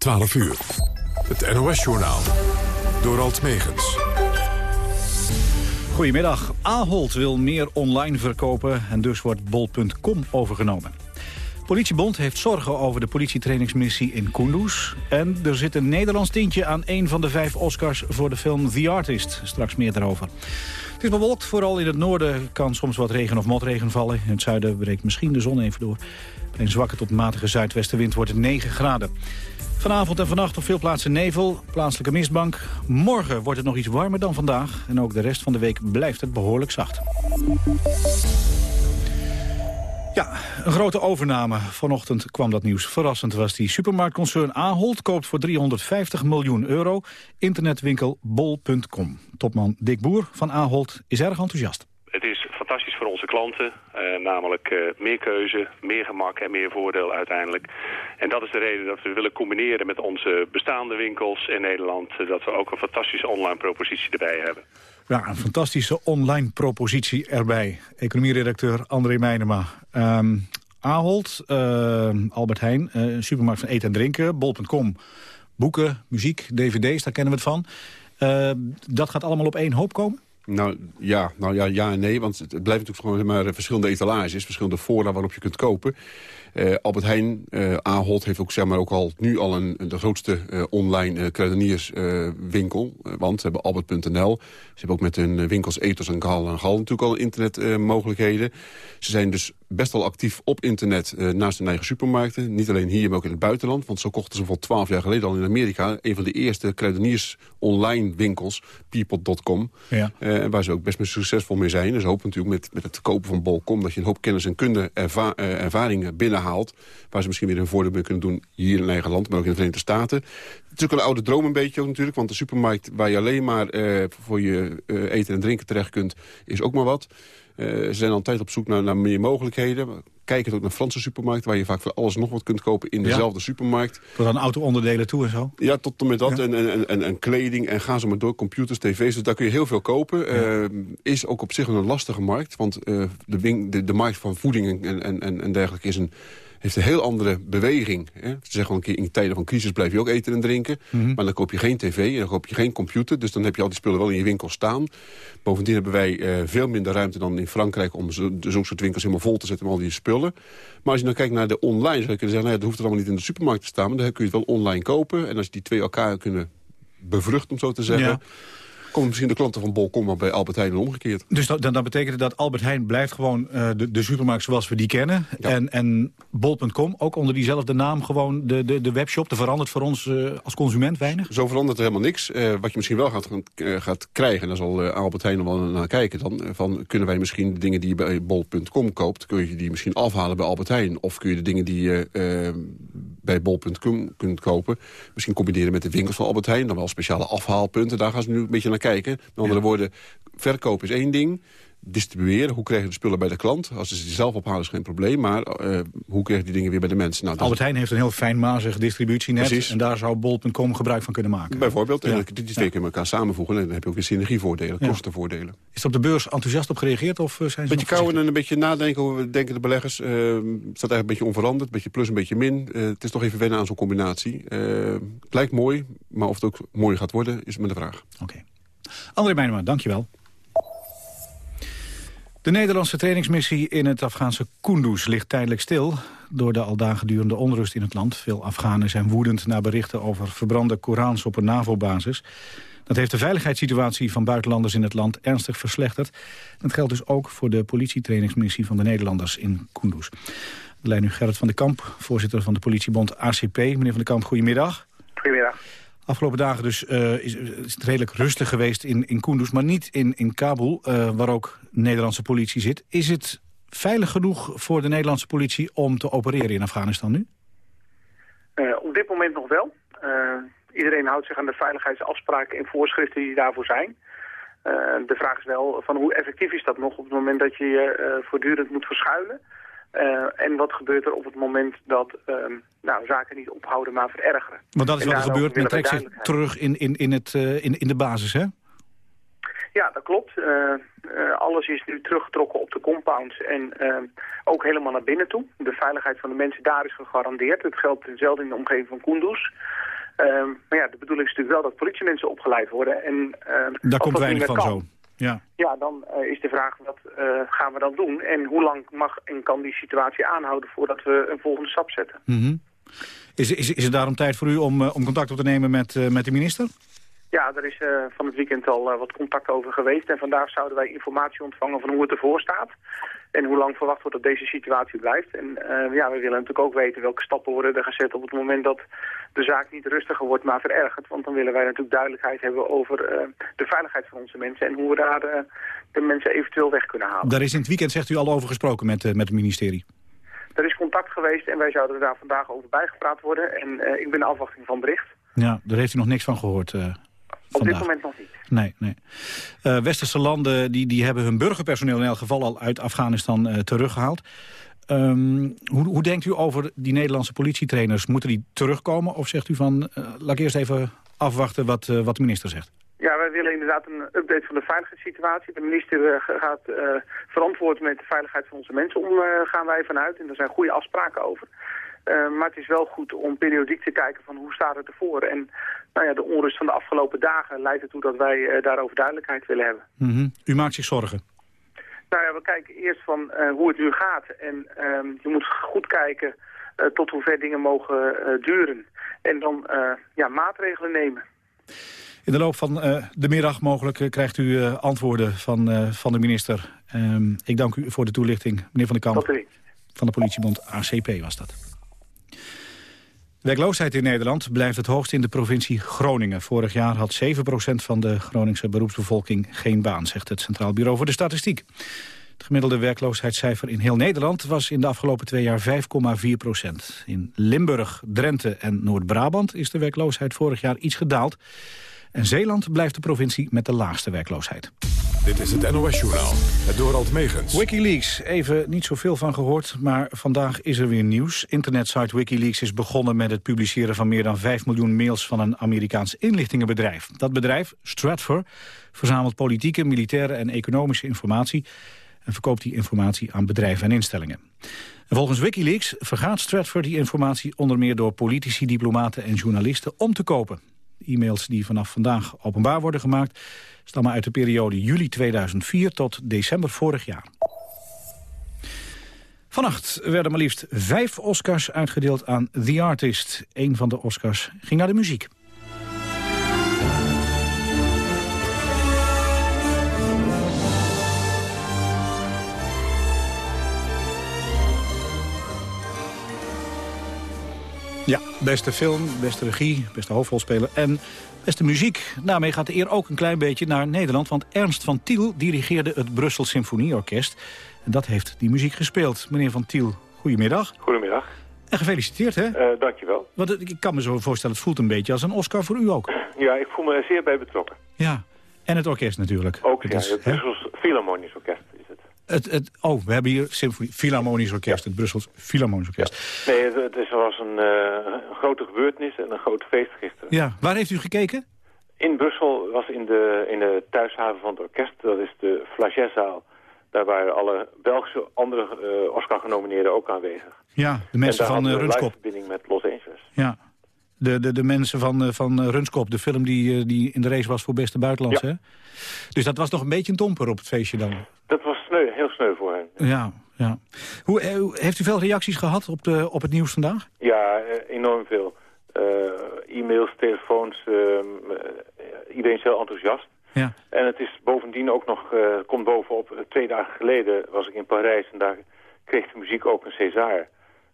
12 uur. Het NOS-journaal. Door Alt Megens. Goedemiddag. Ahold wil meer online verkopen en dus wordt bol.com overgenomen. Politiebond heeft zorgen over de politietrainingsmissie in Kunduz. En er zit een Nederlands tintje aan een van de vijf Oscars voor de film The Artist. Straks meer daarover. Het is bewolkt, vooral in het noorden kan soms wat regen of motregen vallen. In het zuiden breekt misschien de zon even door. Bij een zwakke tot matige zuidwestenwind wordt het 9 graden. Vanavond en vannacht op veel plaatsen nevel, plaatselijke mistbank. Morgen wordt het nog iets warmer dan vandaag. En ook de rest van de week blijft het behoorlijk zacht. Ja, een grote overname. Vanochtend kwam dat nieuws. Verrassend was die supermarktconcern Ahold koopt voor 350 miljoen euro internetwinkel bol.com. Topman Dick Boer van Ahold is erg enthousiast. Het is fantastisch voor onze klanten, eh, namelijk eh, meer keuze, meer gemak en meer voordeel uiteindelijk. En dat is de reden dat we willen combineren met onze bestaande winkels in Nederland, eh, dat we ook een fantastische online propositie erbij hebben. Ja, een fantastische online propositie erbij. Economieredacteur André Meijnema. Um, Ahold, uh, Albert Heijn, uh, supermarkt van eten en drinken, bol.com. Boeken, muziek, dvd's, daar kennen we het van. Uh, dat gaat allemaal op één hoop komen? Nou ja, nou ja, ja en nee, want het blijft natuurlijk gewoon maar verschillende etalages, verschillende fora waarop je kunt kopen. Uh, Albert Heijn, uh, Ahold heeft ook, zeg maar, ook al nu al een, de grootste uh, online kruidenierswinkel. want ze hebben Albert.nl. Ze hebben ook met hun winkels Ethos en Gal en Gal natuurlijk al internetmogelijkheden. ze zijn dus best wel actief op internet naast hun eigen supermarkten. Niet alleen hier, maar ook in het buitenland. Want zo kochten ze voor twaalf jaar geleden al in Amerika... een van de eerste kruideniers online winkels, people.com. Ja. waar ze ook best succesvol mee zijn. Dus hopen natuurlijk met, met het kopen van Bol.com... dat je een hoop kennis en kunde erva ervaringen binnen Waar ze misschien weer een voordeel mee kunnen doen hier in eigen land, maar ook in de Verenigde Staten. Het is ook een oude droom een beetje ook natuurlijk. Want de supermarkt waar je alleen maar uh, voor je uh, eten en drinken terecht kunt, is ook maar wat. Uh, ze zijn altijd op zoek naar, naar meer mogelijkheden kijken ook naar Franse supermarkten... waar je vaak voor alles nog wat kunt kopen in dezelfde supermarkt. Tot aan auto-onderdelen toe en zo? Ja, tot en met dat. En, en, en, en, kleding en gaan ze maar door. Computers, tv's, dus daar kun je heel veel kopen. Ja. Is ook op zich een lastige markt. Want de, de, de markt van voeding en, en, en dergelijke is een heeft een heel andere beweging. Hè? Ze zeggen een keer, in tijden van crisis blijf je ook eten en drinken. Mm -hmm. Maar dan koop je geen tv en dan koop je geen computer. Dus dan heb je al die spullen wel in je winkel staan. Bovendien hebben wij uh, veel minder ruimte dan in Frankrijk... om zo'n soort winkels helemaal vol te zetten met al die spullen. Maar als je dan kijkt naar de online, zou je kunnen zeggen... Nou ja, dat hoeft er allemaal niet in de supermarkt te staan... maar dan kun je het wel online kopen. En als die twee elkaar kunnen bevruchten, om zo te zeggen... Ja komen misschien de klanten van Bol.com bij Albert Heijn omgekeerd. Dus dat, dan, dan betekent dat Albert Heijn blijft gewoon uh, de, de supermarkt zoals we die kennen. En, en Bol.com ook onder diezelfde naam gewoon de, de, de webshop. Er verandert voor ons uh, als consument weinig? Zo verandert er helemaal niks. Uh, wat je misschien wel gaat, gaat krijgen, en daar zal Albert Heijn wel naar kijken dan... van kunnen wij misschien de dingen die je bij Bol.com koopt... kun je die misschien afhalen bij Albert Heijn? Of kun je de dingen die je bij Bol.com kunt kopen... misschien combineren met de winkels van Albert Heijn... dan wel speciale afhaalpunten, daar gaan ze nu een beetje naar kijken. Met andere woorden, verkoop is één ding distribueren. Hoe krijg je de spullen bij de klant? Als ze ze zelf ophalen is geen probleem. Maar uh, hoe krijg je die dingen weer bij de mensen? Nou, Albert Heijn heeft een heel fijnmazig distributienet. Precies. En daar zou Bol.com gebruik van kunnen maken. Bijvoorbeeld. En die twee kunnen elkaar samenvoegen. En dan heb je ook weer synergievoordelen, kostenvoordelen. Is er op de beurs enthousiast op gereageerd? Of eh, zijn ze beetje kouwen en een beetje nadenken. Hoe denken de beleggers. Uh, het staat eigenlijk een beetje onveranderd. Een beetje plus, een beetje min. Uh, het is toch even wennen aan zo'n combinatie. het lijkt mooi. Maar of het ook mooi gaat worden, is maar de vraag. Oké. Okay. André Meijnema, dankjewel. De Nederlandse trainingsmissie in het Afghaanse Kunduz ligt tijdelijk stil... door de al dagen durende onrust in het land. Veel Afghanen zijn woedend naar berichten over verbrande Korans op een NAVO-basis. Dat heeft de veiligheidssituatie van buitenlanders in het land ernstig verslechterd. Dat geldt dus ook voor de politietrainingsmissie van de Nederlanders in Kunduz. De lijn nu Gerrit van de Kamp, voorzitter van de politiebond ACP. Meneer van de Kamp. Goedemiddag. Afgelopen dagen dus uh, is, het redelijk rustig geweest in, in Kunduz, maar niet in, in Kabul, uh, waar ook Nederlandse politie zit. Is het veilig genoeg voor de Nederlandse politie om te opereren in Afghanistan nu? Uh, op dit moment nog wel. iedereen houdt zich aan de veiligheidsafspraken en voorschriften die daarvoor zijn. de vraag is wel van hoe effectief is dat nog op het moment dat je je voortdurend moet verschuilen. Uh, en wat gebeurt er op het moment dat uh, nou, zaken niet ophouden, maar verergeren. Want dat is wat er gebeurt, men trekt zich terug in, in, in, het, uh, in, in de basis, hè? Ja, dat klopt. alles is nu teruggetrokken op de compounds en ook helemaal naar binnen toe. De veiligheid van de mensen daar is gegarandeerd. Het geldt hetzelfde in de omgeving van Kunduz. maar ja, de bedoeling is natuurlijk wel dat politiemensen opgeleid worden. En, daar komt weinig van zo. Ja, ja dan uh, is de vraag wat uh, gaan we dan doen en hoe lang mag en kan die situatie aanhouden voordat we een volgende stap zetten. Mm is, is, is het daarom tijd voor u om, uh, om contact op te nemen met, met de minister? Ja, er is van het weekend al wat contact over geweest en vandaag zouden wij informatie ontvangen van hoe het ervoor staat. En hoe lang verwacht wordt dat deze situatie blijft. En ja, we willen natuurlijk ook weten welke stappen worden er gezet op het moment dat de zaak niet rustiger wordt, maar verergert. Want dan willen wij natuurlijk duidelijkheid hebben over uh, de veiligheid van onze mensen... en hoe we daar uh, de mensen eventueel weg kunnen halen. Daar is in het weekend, zegt u, al over gesproken met, uh, met het ministerie? Er is contact geweest en wij zouden daar vandaag over bijgepraat worden. En ik ben in afwachting van bericht. Ja, daar heeft u nog niks van gehoord Op dit moment nog niet. Nee, nee. westerse landen die, die hebben hun burgerpersoneel in elk geval al uit Afghanistan teruggehaald. Um, hoe, hoe, denkt u over die Nederlandse politietrainers? Moeten die terugkomen of zegt u van... Uh, laat ik eerst even afwachten wat, wat de minister zegt? Ja, wij willen inderdaad een update van de veiligheidssituatie. De minister gaat verantwoord met de veiligheid van onze mensen om, gaan wij vanuit. En daar zijn goede afspraken over. Maar het is wel goed om periodiek te kijken van hoe staat het ervoor. En nou ja, de onrust van de afgelopen dagen leidt ertoe dat wij daarover duidelijkheid willen hebben. Mm -hmm. U maakt zich zorgen? Nou ja, we kijken eerst van uh, hoe het nu gaat. En uh, je moet goed kijken tot hoe ver dingen mogen duren. En dan ja, maatregelen nemen. In de loop van de middag mogelijk krijgt u antwoorden van, van de minister. Ehm, ik dank u voor de toelichting. Meneer Van der Kamp van de politiebond ACP was dat. Werkloosheid in Nederland blijft het hoogst in de provincie Groningen. Vorig jaar had 7% van de Groningse beroepsbevolking geen baan, zegt het Centraal Bureau voor de Statistiek. Het gemiddelde werkloosheidscijfer in heel Nederland was in de afgelopen twee jaar 5,4% In Limburg, Drenthe en Noord-Brabant is de werkloosheid vorig jaar iets gedaald. En Zeeland blijft de provincie met de laagste werkloosheid. Dit is het NOS-journaal, het Dorald Megens. Wikileaks, even niet zoveel van gehoord, maar vandaag is er weer nieuws. Internetsite Wikileaks is begonnen met het publiceren van meer dan 5 miljoen mails van een Amerikaans inlichtingenbedrijf. Dat bedrijf, Stratfor, verzamelt politieke, militaire en economische informatie en verkoopt die informatie aan bedrijven en instellingen. En volgens Wikileaks vergaat Stratfor die informatie onder meer door politici, diplomaten en journalisten om te kopen. E-mails die vanaf vandaag openbaar worden gemaakt... stammen uit de periode juli 2004 tot december vorig jaar. Vannacht werden maar liefst vijf Oscars uitgedeeld aan The Artist. Een van de Oscars ging naar de muziek. Ja, beste film, beste regie, beste hoofdrolspeler en beste muziek. Daarmee gaat de eer ook een klein beetje naar Nederland... want Ernst van Tiel dirigeerde het Brussel Symfonieorkest. En dat heeft die muziek gespeeld. Meneer van Tiel, goedemiddag. Goedemiddag. En gefeliciteerd, hè? Uh, dankjewel. Want ik kan me zo voorstellen, het voelt een beetje als een Oscar voor u ook. Ja, ik voel me er zeer bij betrokken. Ja, en het orkest natuurlijk. Ook, ja, het Brussels Philharmonisch Orkest. Het, het, oh, we hebben hier Symfonie, Philharmonisch Orkest, het Brussels Philharmonisch Orkest. Nee, het, was een, uh, een, grote gebeurtenis en een groot feest gisteren. Ja, waar heeft u gekeken? In Brussel was in de, in de thuishaven van het orkest, dat is de Flagetzaal. Daar waren alle Belgische andere uh, Oscar-genomineerden ook aanwezig. Ja, de mensen van uh, Runskop. verbinding met Los Angeles. Ja, de, de, de mensen van, van Runskop, de film die, die in de race was voor beste buitenlandse. Ja. Dus dat was nog een beetje een domper op het feestje dan? Dat was sneu, heel sneu voor hen. Ja, ja. Hoe, heeft u veel reacties gehad op, de, op het nieuws vandaag? Ja, enorm veel. Uh, E-mails, telefoons, uh, iedereen is heel enthousiast. Ja. En het is bovendien ook nog, uh, komt bovenop, twee dagen geleden was ik in Parijs en daar kreeg de muziek ook een César.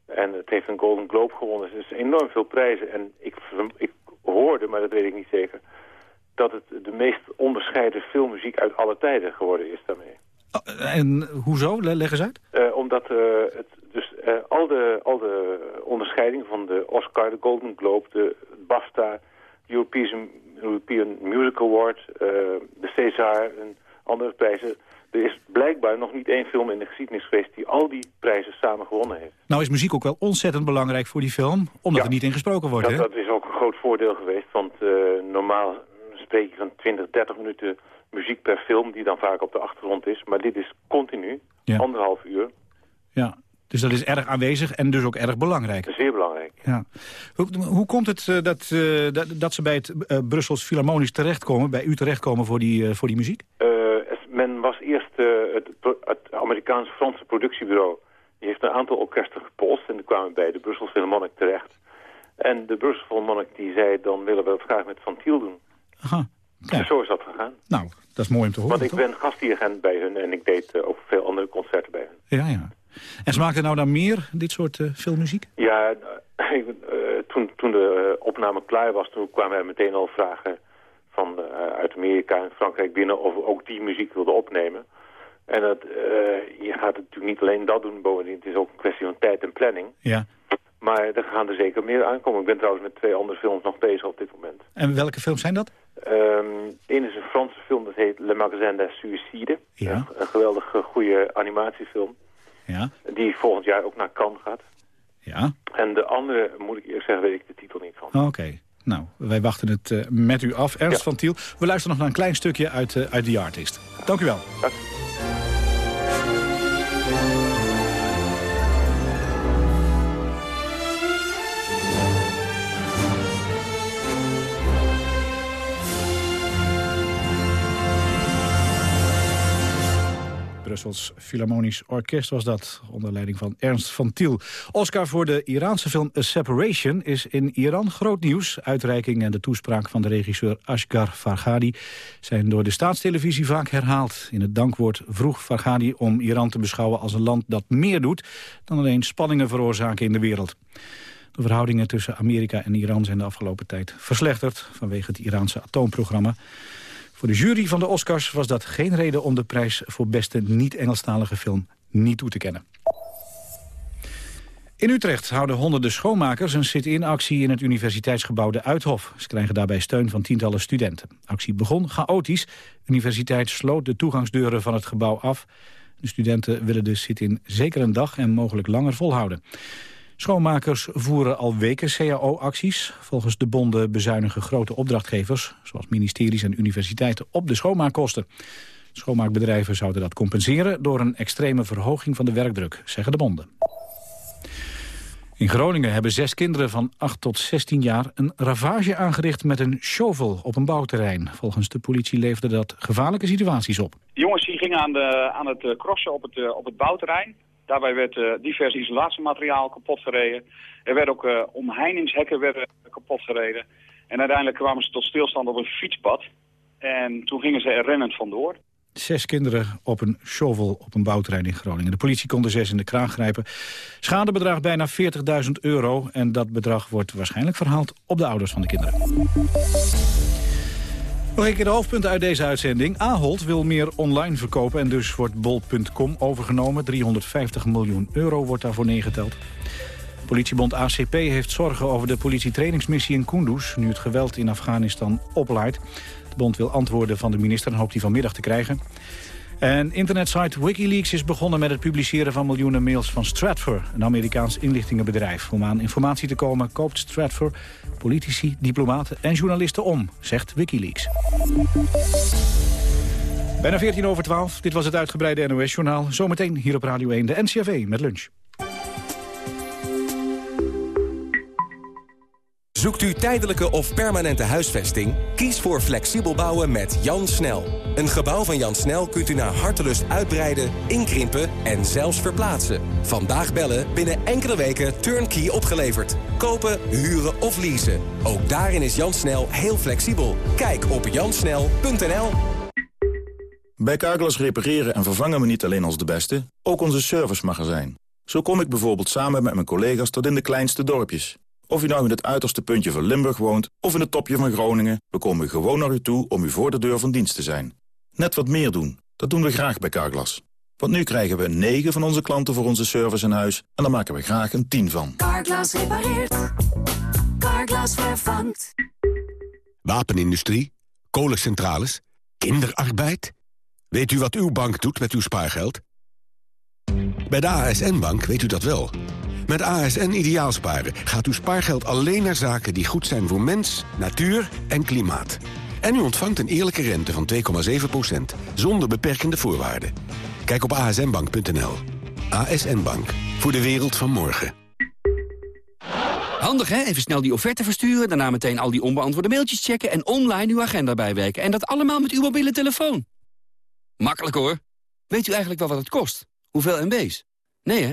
En het heeft een Golden Globe gewonnen. Dus enorm veel prijzen. En ik, ik hoorde, maar dat weet ik niet zeker, dat het de meest onderscheiden filmmuziek uit alle tijden geworden is daarmee. Oh, en hoezo? Leg eens uit. Uh, omdat uh, het, dus, uh, al, de, al de onderscheidingen van de Oscar, de Golden Globe, de BAFTA, de European, European Music Award, de César en andere prijzen... Er is blijkbaar nog niet één film in de geschiedenis geweest die al die prijzen samen gewonnen heeft. Nou is muziek ook wel ontzettend belangrijk voor die film, omdat er niet in gesproken wordt. Dat, hè? dat is ook een groot voordeel geweest, want normaal spreek je van 20, 30 minuten muziek per film die dan vaak op de achtergrond is. Maar dit is continu, Ja. anderhalf uur. Ja, dus dat is erg aanwezig en dus ook erg belangrijk. Zeer belangrijk. Ja. Hoe, hoe komt het eh, dat, eh, dat, dat ze bij het eh, Brussels Philharmonisch terechtkomen, bij u terechtkomen voor die, voor die muziek? Men was eerst het, het Amerikaans-Franse productiebureau. Die heeft een aantal orkesten gepolst en die kwamen bij de Brussels Philharmonic terecht. En de Brussels Philharmonic die zei, dan willen we het graag met Van Thiel doen. Aha. Dus Kijk, zo is dat gegaan. nou, dat is mooi om te horen. Want ik toch? ben gastdirigent bij hun en ik deed eh, ook veel andere concerten bij hun. Ja, ja. En smaakt er nou dan meer, dit soort eh, filmmuziek? Ja, eh, ik- toen, toen de opname klaar was, toen kwamen er meteen al vragen van, uit Amerika en Frankrijk binnen of we ook die muziek wilden opnemen. En dat, je gaat natuurlijk niet alleen dat doen, bovendien het is ook een kwestie van tijd en planning. Ja. Maar er gaan er zeker meer aankomen. Ik ben trouwens met twee andere films nog bezig op dit moment. En welke films zijn dat? Ehm Eén is een Franse film, dat heet Le Magasin des Suicides. Ja. Een, een geweldige goede animatiefilm, Ja. die volgend jaar ook naar Cannes gaat. Ja. En de andere, moet ik eerlijk zeggen, weet ik de titel niet van. Oké. Nou, wij wachten het eh, met u af. Ernst Ja. van Tiel. We luisteren nog naar een klein stukje uit, eh, uit The Artist. Dank u wel. Dank. Brussels Philharmonisch Orkest was dat, onder leiding van Ernst van Tiel. Oscar voor de Iraanse film A Separation is in Iran groot nieuws. Uitreiking en de toespraak van de regisseur Ashgar Farhadi zijn door de staatstelevisie vaak herhaald. In het dankwoord vroeg Farhadi om Iran te beschouwen als een land dat meer doet dan alleen spanningen veroorzaken in de wereld. De verhoudingen tussen Amerika en Iran zijn de afgelopen tijd verslechterd vanwege het Iraanse atoomprogramma. Voor de jury van de Oscars was dat geen reden om de prijs voor beste niet-Engelstalige film niet toe te kennen. In Utrecht houden honderden schoonmakers een sit-in actie in het universiteitsgebouw De Uithof. Ze krijgen daarbij steun van tientallen studenten. De actie begon chaotisch. De universiteit sloot de toegangsdeuren van het gebouw af. De studenten willen de sit-in zeker een dag en mogelijk langer volhouden. Schoonmakers voeren al weken cao-acties. Volgens de bonden bezuinigen grote opdrachtgevers... zoals ministeries en universiteiten op de schoonmaakkosten. Schoonmaakbedrijven zouden dat compenseren... door een extreme verhoging van de werkdruk, zeggen de bonden. In Groningen hebben zes kinderen van 8 tot 16 jaar... een ravage aangericht met een shovel op een bouwterrein. Volgens de politie leverde dat gevaarlijke situaties op. De jongens die gingen aan, de, aan het eh, crossen op het, eh, op het bouwterrein. Daarbij werd eh, divers isolatiemateriaal kapot gereden. Er werden ook eh, omheiningshekken werden kapot gereden. En uiteindelijk kwamen ze tot stilstand op een fietspad. En toen gingen ze er rennend vandoor. Zes kinderen op een shovel op een bouwterrein in Groningen. De politie kon de zes in de kraag grijpen. Schade bedraagt bijna 40.000 euro. En dat bedrag wordt waarschijnlijk verhaald op de ouders van de kinderen. Nog een keer de hoofdpunten uit deze uitzending. Ahold wil meer online verkopen en dus wordt bol.com overgenomen. 350 miljoen euro wordt daarvoor neergeteld. Politiebond ACP heeft zorgen over de politietrainingsmissie in Kunduz... nu het geweld in Afghanistan oplaait. De bond wil antwoorden van de minister en hoopt die vanmiddag te krijgen. En internetsite Wikileaks is begonnen met het publiceren van miljoenen mails van Stratfor, een Amerikaans inlichtingenbedrijf. Om aan informatie te komen koopt Stratfor politici, diplomaten en journalisten om, zegt Wikileaks. Bijna 14 over 12, dit was het uitgebreide NOS-journaal. Zometeen hier op Radio 1 de NCRV met lunch. Zoekt u tijdelijke of permanente huisvesting? Kies voor flexibel bouwen met Jan Snel. Een gebouw van Jan Snel kunt u naar hartelust uitbreiden, inkrimpen en zelfs verplaatsen. Vandaag bellen, binnen enkele weken turnkey opgeleverd. Kopen, huren of leasen. Ook daarin is Jan Snel heel flexibel. Kijk op jansnel.nl. Bij Carglass repareren en vervangen we niet alleen als de beste, ook onze servicemagazijn. Zo kom ik bijvoorbeeld samen met mijn collega's tot in de kleinste dorpjes. Of u nou in het uiterste puntje van Limburg woont of in het topje van Groningen... we komen gewoon naar u toe om u voor de deur van dienst te zijn. Net wat meer doen, dat doen we graag bij Carglass. Want nu krijgen we een 9 van onze klanten voor onze service in huis... en daar maken we graag een 10 van. Carglass repareert. Carglass vervangt. Wapenindustrie, kolencentrales, kinderarbeid. Weet u wat uw bank doet met uw spaargeld? Bij de ASN-bank weet u dat wel. Met ASN Ideaalsparen gaat uw spaargeld alleen naar zaken die goed zijn voor mens, natuur en klimaat. En u ontvangt een eerlijke rente van 2,7% zonder beperkende voorwaarden. Kijk op asnbank.nl. ASN Bank. Voor de wereld van morgen. Handig hè? Even snel die offerte versturen, daarna meteen al die onbeantwoorde mailtjes checken... en online uw agenda bijwerken. En dat allemaal met uw mobiele telefoon. Makkelijk hoor. Weet u eigenlijk wel wat het kost? Hoeveel MB's? Nee hè?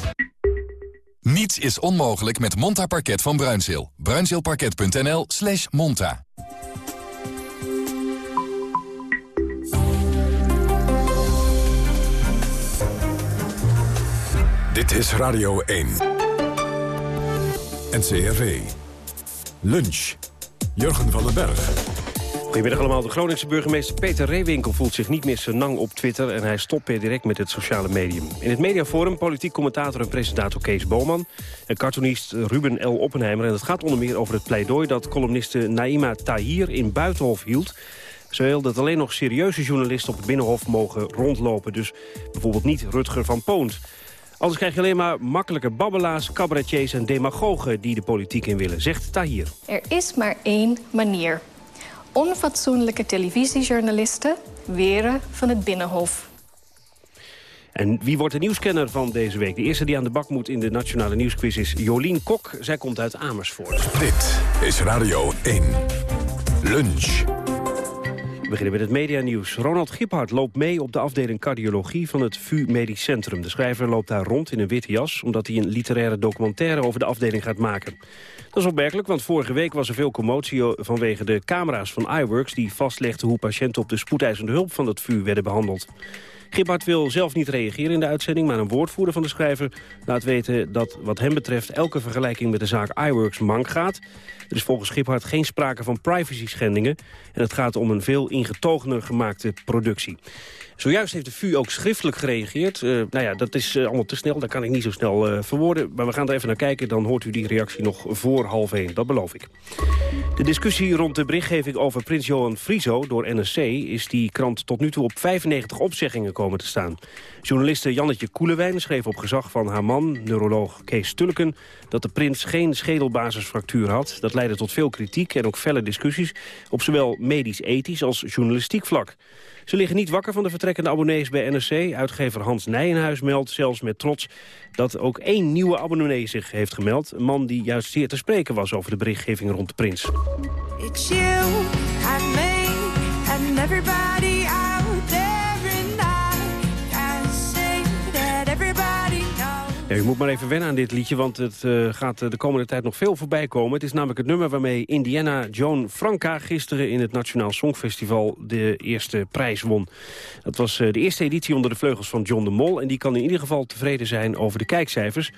Niets is onmogelijk met Monta Parket van Bruinzeel. Bruinzeelparket.nl slash monta. Dit is Radio 1. NCRV. Lunch. Jurgen van den Berg. Goedemiddag allemaal. De Groningse burgemeester Peter Reewinkel voelt zich niet meer senang op Twitter... en hij stopt per direct met het sociale medium. In het mediaforum politiek commentator en presentator Kees Boman... en cartoonist Ruben L. Oppenheimer. En het gaat onder meer over het pleidooi dat columniste Naima Tahir in Buitenhof hield... Ze wil dat alleen nog serieuze journalisten op het Binnenhof mogen rondlopen. Dus bijvoorbeeld niet Rutger van Poont. Anders krijg je alleen maar makkelijke babbelaars, cabaretiers en demagogen... die de politiek in willen, zegt Tahir. Er is maar één manier. Onfatsoenlijke televisiejournalisten weren van het Binnenhof. En wie wordt de nieuwskenner van deze week? De eerste die aan de bak moet in de Nationale Nieuwsquiz is Jolien Kok. Zij komt uit Amersfoort. Dit is Radio 1. Lunch. We beginnen met het medianieuws. Ronald Giphart loopt mee op de afdeling cardiologie van het VU Medisch Centrum. De schrijver loopt daar rond in een witte jas... omdat hij een literaire documentaire over de afdeling gaat maken. Dat is opmerkelijk, want vorige week was er veel commotie... vanwege de camera's van iWorks... die vastlegden hoe patiënten op de spoedeisende hulp van het VU werden behandeld. Giphart wil zelf niet reageren in de uitzending... maar een woordvoerder van de schrijver laat weten dat wat hem betreft... elke vergelijking met de zaak iWorks mank gaat. Er is volgens Giphart geen sprake van privacy-schendingen... en het gaat om een veel ingetogener gemaakte productie. Zojuist heeft de VU ook schriftelijk gereageerd. Uh, nou ja, dat is uh, allemaal te snel, dat kan ik niet zo snel uh, verwoorden. Maar we gaan er even naar kijken, dan hoort u die reactie nog voor half één. Dat beloof ik. De discussie rond de berichtgeving over prins Johan Frieso door NSC... is die krant tot nu toe op 95 opzeggingen komen te staan. Journaliste Jannetje Koelewijn schreef op gezag van haar man, neuroloog Kees Tulken... dat de prins geen schedelbasisfractuur had. Dat leidde tot veel kritiek en ook felle discussies... op zowel medisch-ethisch als journalistiek vlak. Ze liggen niet wakker van de vertrekkende abonnees bij NRC. Uitgever Hans Nijenhuis meldt zelfs met trots dat ook één nieuwe abonnee zich heeft gemeld. Een man die juist zeer te spreken was over de berichtgeving rond de prins. Ja, u moet maar even wennen aan dit liedje, want het uh, gaat de komende tijd nog veel voorbij komen. Het is namelijk het nummer waarmee Indiana Joan Franca gisteren in het Nationaal Songfestival de eerste prijs won. Dat was uh, de eerste editie onder de vleugels van John de Mol en die kan in ieder geval tevreden zijn over de kijkcijfers. 2,3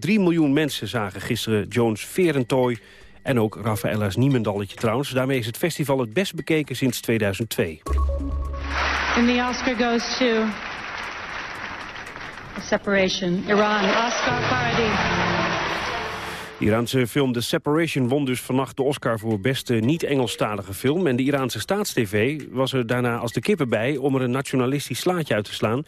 miljoen mensen zagen gisteren Jones Verentooi en ook Rafaella's Niemendalletje trouwens. Daarmee is het festival het best bekeken sinds 2002. And the Oscar goes to Separation, Iran, Oscar Farhadi. De Iraanse film The Separation won dus vannacht de Oscar voor beste niet-Engelstalige film. En de Iraanse staatstv was er daarna als de kippen bij om er een nationalistisch slaatje uit te slaan.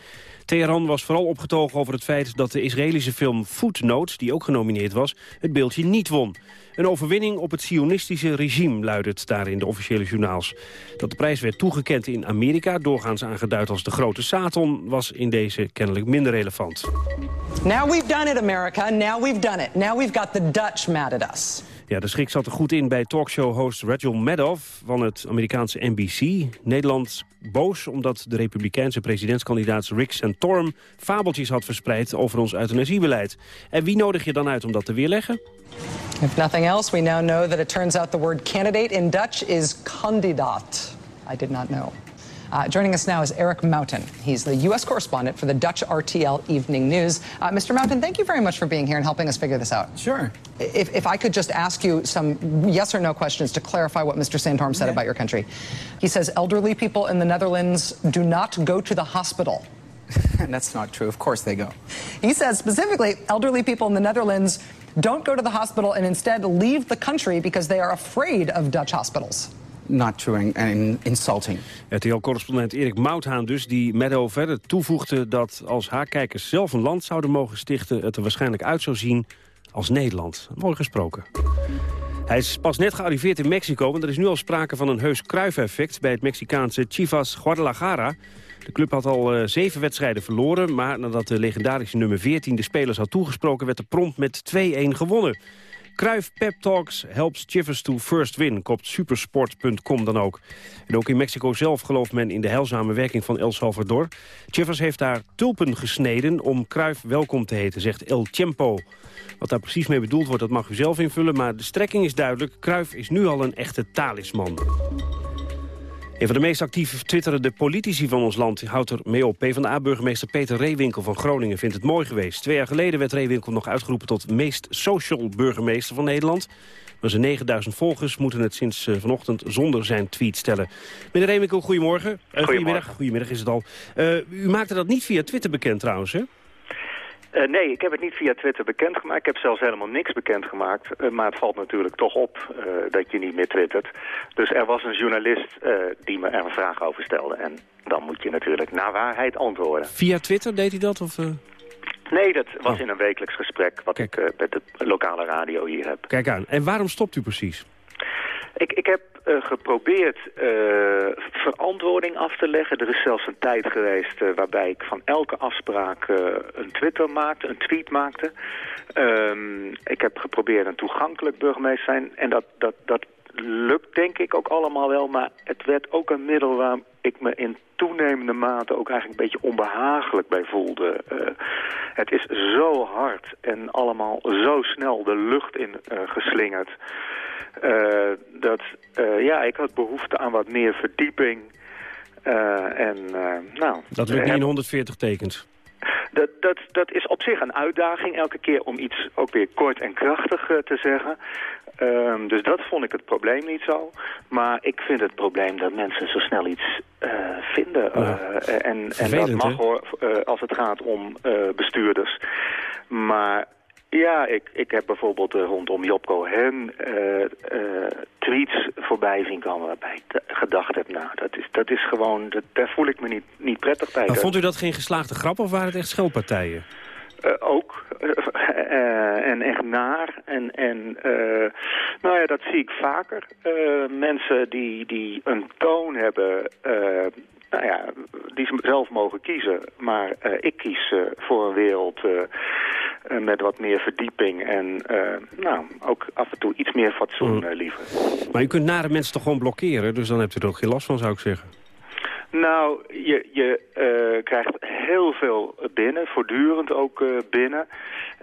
Teheran was vooral opgetogen over het feit dat de Israëlische film Footnotes, die ook genomineerd was, het beeldje niet won. Een overwinning op het sionistische regime, luidt het daar in de officiële journaals. Dat de prijs werd toegekend in Amerika, doorgaans aangeduid als de grote Satan, was in deze kennelijk minder relevant. Now we've done it, America. Now we've done it. Now we've got the Dutch mad at us. Ja, de schrik zat er goed in bij talkshow-host Rachel Maddow van het Amerikaanse NBC. Nederland boos omdat de republikeinse presidentskandidaat Rick Santorum fabeltjes had verspreid over ons euthanasiebeleid. En wie nodig je dan uit om dat te weerleggen? Nothing else, we now know that it turns out the word candidate in Dutch is kandidaat. I did not know. Uh, joining us now is Eric Mountain. He's the U.S. correspondent for the Dutch RTL Evening News. Uh, Mr. Mountain, thank you very much for being here and helping us figure this out. Sure. If, if I could just ask you some yes or no questions to clarify what Mr. Sandholm said about your country. He says elderly people in the Netherlands do not go to the hospital. That's not true. Of course they go. He says specifically elderly people in the Netherlands don't go to the hospital and instead leave the country because they are afraid of Dutch hospitals. And, and insulting. RTL-correspondent Erik Mouthaan dus, die Meadow verder toevoegde... dat als haar kijkers zelf een land zouden mogen stichten... het er waarschijnlijk uit zou zien als Nederland. Mooi gesproken. Hij is pas net gearriveerd in Mexico... en er is nu al sprake van een heus kruifeffect... bij het Mexicaanse Chivas Guadalajara... De club had al uh, zeven wedstrijden verloren... maar nadat de legendarische nummer 14 de spelers had toegesproken... werd er prompt met 2-1 gewonnen. Kruif Pep Talks helps Chivas to first win, kopt supersport.com dan ook. En ook in Mexico zelf gelooft men in de heilzame werking van El Salvador. Chivas heeft daar tulpen gesneden om Kruif welkom te heten, zegt El Tiempo. Wat daar precies mee bedoeld wordt, dat mag u zelf invullen... maar de strekking is duidelijk. Kruif is nu al een echte talisman. Een van de meest actief twitterende politici van ons land houdt er mee op. PvdA-burgemeester Peter Reewinkel van Groningen vindt het mooi geweest. Twee jaar geleden werd Reewinkel nog uitgeroepen tot meest social burgemeester van Nederland. Maar zijn 9000 volgers moeten het sinds uh, vanochtend zonder zijn tweet stellen. Meneer Reewinkel, goedemorgen. Uh, goedemiddag. Goedemiddag is het al. Uh, u maakte dat niet via Twitter bekend trouwens, hè? Uh, nee, ik heb het niet via Twitter bekendgemaakt. Ik heb zelfs helemaal niks bekendgemaakt. Uh, maar het valt natuurlijk toch op uh, dat je niet meer twittert. Dus er was een journalist die me er een vraag over stelde. En dan moet je natuurlijk naar waarheid antwoorden. Via Twitter deed hij dat? Of, Nee, dat was oh. in een wekelijks gesprek wat Kijk. ik met de lokale radio hier heb. Kijk aan. En waarom stopt u precies? Ik, ik heb uh, geprobeerd uh, verantwoording af te leggen. Er is zelfs een tijd geweest uh, waarbij ik van elke afspraak een Twitter maakte, een tweet maakte. Um, ik heb geprobeerd een toegankelijk burgemeester te zijn. En dat, dat, dat lukt denk ik ook allemaal wel. Maar het werd ook een middel waar ik me in toenemende mate ook eigenlijk een beetje onbehagelijk bij voelde. Uh, het is zo hard en allemaal zo snel de lucht in uh, geslingerd. Uh, dat, ja, ik had behoefte aan wat meer verdieping. en, nou, dat lukt niet in 140 tekens. Dat, dat, dat is op zich een uitdaging elke keer om iets ook weer kort en krachtig uh, te zeggen. Um, dus dat vond ik het probleem niet zo. Maar ik vind het probleem dat mensen zo snel iets uh, vinden. Uh, en, en dat mag hoor, als het gaat om bestuurders. Maar ja, ik, ik heb bijvoorbeeld uh, rondom Job Cohen uh, uh, tweets voorbij zien komen waarbij ik gedacht heb, nou, dat is, dat is gewoon, dat, daar voel ik me niet, niet prettig bij. Maar vond u dat geen geslaagde grap of waren het echt scheldpartijen? ook. en echt naar. En, en nou ja, dat zie ik vaker. mensen die, die een toon hebben nou ja, die ze zelf mogen kiezen. Maar uh, ik kies uh, voor een wereld uh, met wat meer verdieping en nou, ook af en toe iets meer fatsoen mm. liever. Maar je kunt nare mensen toch gewoon blokkeren, dus dan hebt u er ook geen last van, zou ik zeggen. Nou, je, je krijgt heel veel binnen, voortdurend ook binnen.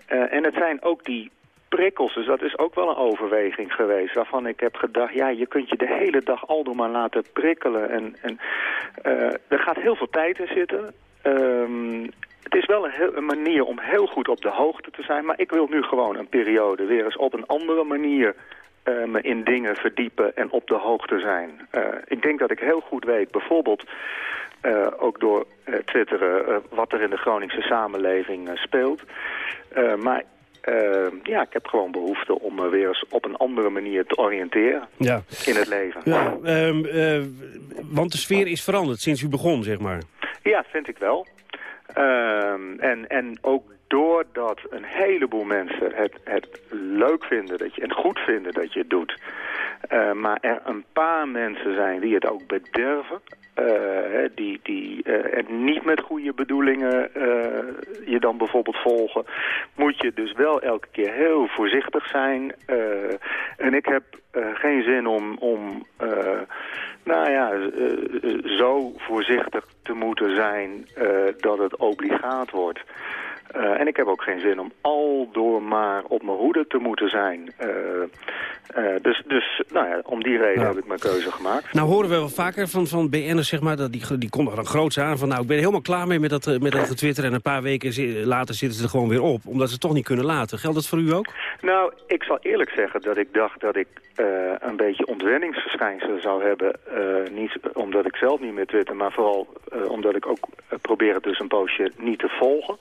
en het zijn ook die prikkels. Dus dat is ook wel een overweging geweest. Waarvan ik heb gedacht, ja, je kunt je de hele dag al maar laten prikkelen. En, en er gaat heel veel tijd in zitten. Um, het is wel een, heel, een, manier om heel goed op de hoogte te zijn. Maar ik wil nu gewoon een periode weer eens op een andere manier uh, me in dingen verdiepen en op de hoogte zijn. Uh, ik denk dat ik heel goed weet, bijvoorbeeld uh, ook door twitteren, wat er in de Groningse samenleving speelt. maar uh, ja, ik heb gewoon behoefte om me weer eens op een andere manier te oriënteren ja. in het leven. Ja, um, uh, want de sfeer is veranderd sinds u begon, zeg maar. Ja, vind ik wel. Um, en, en ook doordat een heleboel mensen het, het leuk vinden dat je, en goed vinden dat je het doet... Uh, maar er een paar mensen zijn die het ook bederven. Uh, die die uh, niet met goede bedoelingen je dan bijvoorbeeld volgen. Moet je dus wel elke keer heel voorzichtig zijn. en ik heb geen zin om, om nou ja, zo voorzichtig te moeten zijn dat het obligaat wordt. Uh, en ik heb ook geen zin om al door maar op mijn hoede te moeten zijn. Uh, Eh, dus dus nou ja, om die reden heb ik mijn keuze gemaakt. Nou horen we wel vaker van, van BN'ers, zeg maar, dat die, die komen er dan groots aan van... nou, ik ben er helemaal klaar mee met dat, eh, met dat Twitter en een paar weken later zitten ze er gewoon weer op. Omdat ze het toch niet kunnen laten. Geldt dat voor u ook? Nou, ik zal eerlijk zeggen dat ik dacht dat ik eh, een beetje ontwenningsverschijnselen zou hebben. Eh, niet omdat ik zelf niet meer twitter, maar vooral eh, omdat ik ook eh, probeer het dus een poosje niet te volgen.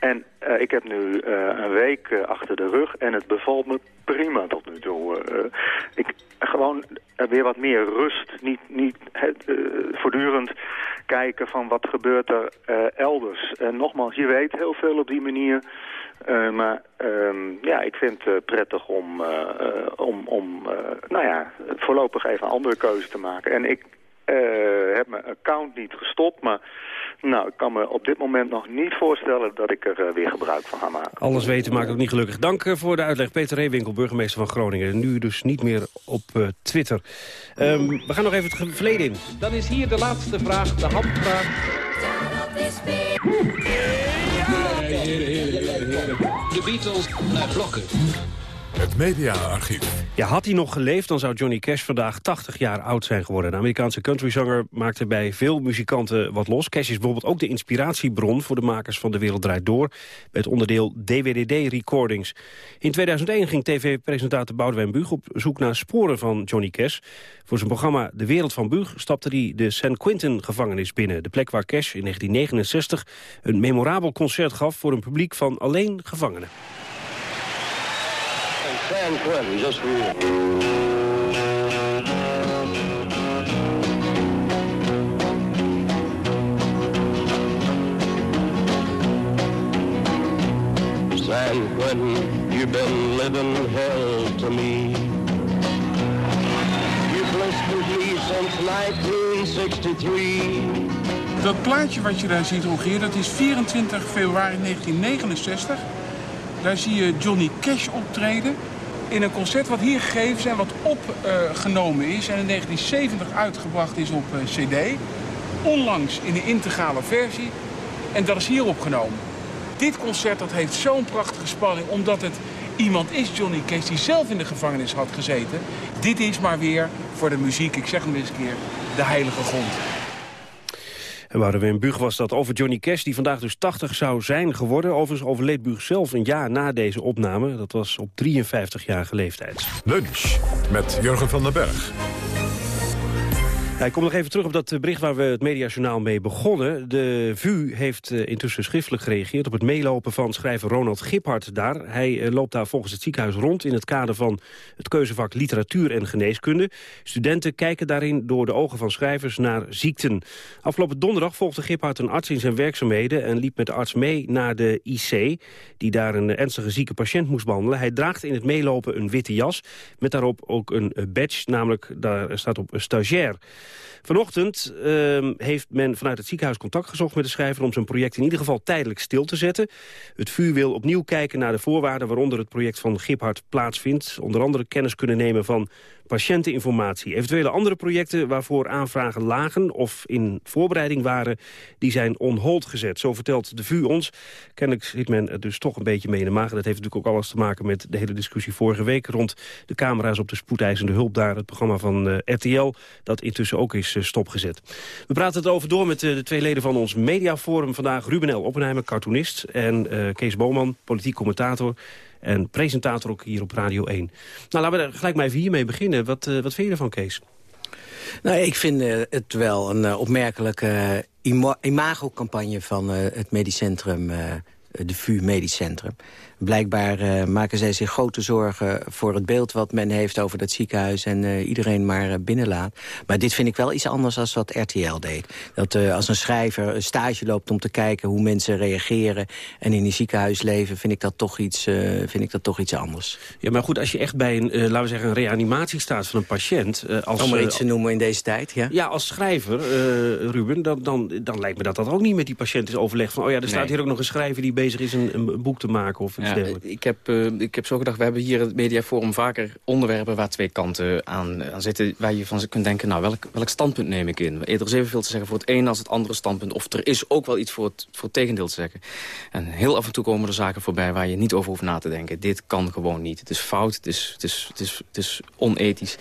En eh, ik heb nu eh, een week eh, achter de rug en het bevalt me prima tot nu toe. Ik gewoon weer wat meer rust, niet, niet het, voortdurend kijken van wat gebeurt er elders. En nogmaals, je weet heel veel op die manier. Maar ehm, ja, ik vind het prettig om, om, om nou ja, voorlopig even een andere keuze te maken. En ik eh, heb mijn account niet gestopt, maar nou, ik kan me op dit moment nog niet voorstellen dat ik er eh, weer gebruik van ga maken. Alles weten maakt ook niet gelukkig. Dank eh, voor de uitleg. Peter Reewinkel, burgemeester van Groningen. Nu dus niet meer op eh, Twitter. Ehm, we gaan nog even het verleden in. Dan is hier de laatste vraag, de handvraag. De Beatles naar blokken. Het mediaarchief. Ja, had hij nog geleefd, dan zou Johnny Cash vandaag 80 jaar oud zijn geworden. De Amerikaanse countryzanger maakte bij veel muzikanten wat los. Cash is bijvoorbeeld ook de inspiratiebron voor de makers van De Wereld Draait Door... het onderdeel DWDD-recordings. In 2001 ging tv-presentator Boudewijn Buug op zoek naar sporen van Johnny Cash. Voor zijn programma De Wereld van Buug stapte hij de San Quentin-gevangenis binnen. De plek waar Cash in 1969 een memorabel concert gaf... voor een publiek van alleen gevangenen. San Quentin, just for you. San Quentin, you've been living hell to me. You blistered me since 1963. Dat plaatje wat je daar ziet, Rogier, dat is 24 februari 1969. Daar zie je Johnny Cash optreden in een concert wat hier gegeven is en wat opgenomen is... en in 1970 uitgebracht is op eh, cd. Onlangs in de integrale versie. En dat is hier opgenomen. Dit concert dat heeft zo'n prachtige spanning... omdat het iemand is, Johnny Cash, die zelf in de gevangenis had gezeten. Dit is maar weer voor de muziek, ik zeg hem eens een keer, de heilige grond. En Boudewijn Buug was dat over Johnny Cash, die vandaag dus 80 zou zijn geworden. Overigens overleed Buug zelf een jaar na deze opname. Dat was op 53-jarige leeftijd. Lunch met Jurgen van den Berg. Ja, ik kom nog even terug op dat eh, bericht waar we het Mediajournaal mee begonnen. De VU heeft eh, intussen schriftelijk gereageerd op het meelopen van schrijver Ronald Giphart daar. Hij eh, loopt daar volgens het ziekenhuis rond in het kader van het keuzevak literatuur en geneeskunde. Studenten kijken daarin door de ogen van schrijvers naar ziekten. Afgelopen donderdag volgde Giphart een arts in zijn werkzaamheden en liep met de arts mee naar de IC, die daar een ernstige zieke patiënt moest behandelen. Hij draagt in het meelopen een witte jas met daarop ook een badge, namelijk daar staat op stagiair. Vanochtend ehm, heeft men vanuit het ziekenhuis contact gezocht met de schrijver... om zijn project in ieder geval tijdelijk stil te zetten. Het VU wil opnieuw kijken naar de voorwaarden waaronder het project van Giphart plaatsvindt. Onder andere kennis kunnen nemen van patiënteninformatie. Eventuele andere projecten waarvoor aanvragen lagen of in voorbereiding waren... die zijn on hold gezet. Zo vertelt de VU ons. Kennelijk zit men er dus toch een beetje mee in de maag. Dat heeft natuurlijk ook alles te maken met de hele discussie vorige week... rond de camera's op de spoedeisende hulp daar. Het programma van eh, RTL, dat intussen ook is eh, stopgezet. We praten het over door met eh, de twee leden van ons mediaforum vandaag. Ruben L. Oppenheimer, cartoonist. En Kees Boman, politiek commentator en presentator ook hier op Radio 1. Nou, laten we gelijk maar even hiermee beginnen. Wat, eh, wat vind je ervan, Kees? Nou, ik vind eh, het wel een eh, opmerkelijke ima- imagocampagne van het medisch centrum, de VU Medisch Centrum. Blijkbaar eh, maken zij zich grote zorgen voor het beeld wat men heeft over dat ziekenhuis en eh, iedereen maar eh, binnenlaat. Maar dit vind ik wel iets anders dan wat RTL deed. Dat eh, als een schrijver een stage loopt om te kijken hoe mensen reageren en in een ziekenhuis leven, vind ik dat toch iets, eh, vind ik dat toch iets anders. Ja, maar goed, als je echt bij een, eh, laten we zeggen, een reanimatie staat van een patiënt... eh, als, Om maar eh, iets te noemen in deze tijd, ja? Ja, als schrijver, eh, Ruben, dan, dan, dan lijkt me dat dat ook niet met die patiënt is overlegd. Van, oh ja, er staat Nee. hier ook nog een schrijver die bezig is een, een boek te maken of Ja, ik, heb, eh, ik heb zo gedacht, we hebben hier in het Mediaforum vaker onderwerpen waar twee kanten aan, aan zitten. Waar je van kunt denken, nou welk, welk standpunt neem ik in? Eerder is evenveel te zeggen voor het ene als het andere standpunt. Of er is ook wel iets voor het, voor het tegendeel te zeggen. En heel af en toe komen er zaken voorbij waar je niet over hoeft na te denken. Dit kan gewoon niet. Het is fout, het is, het is, het is, het is onethisch.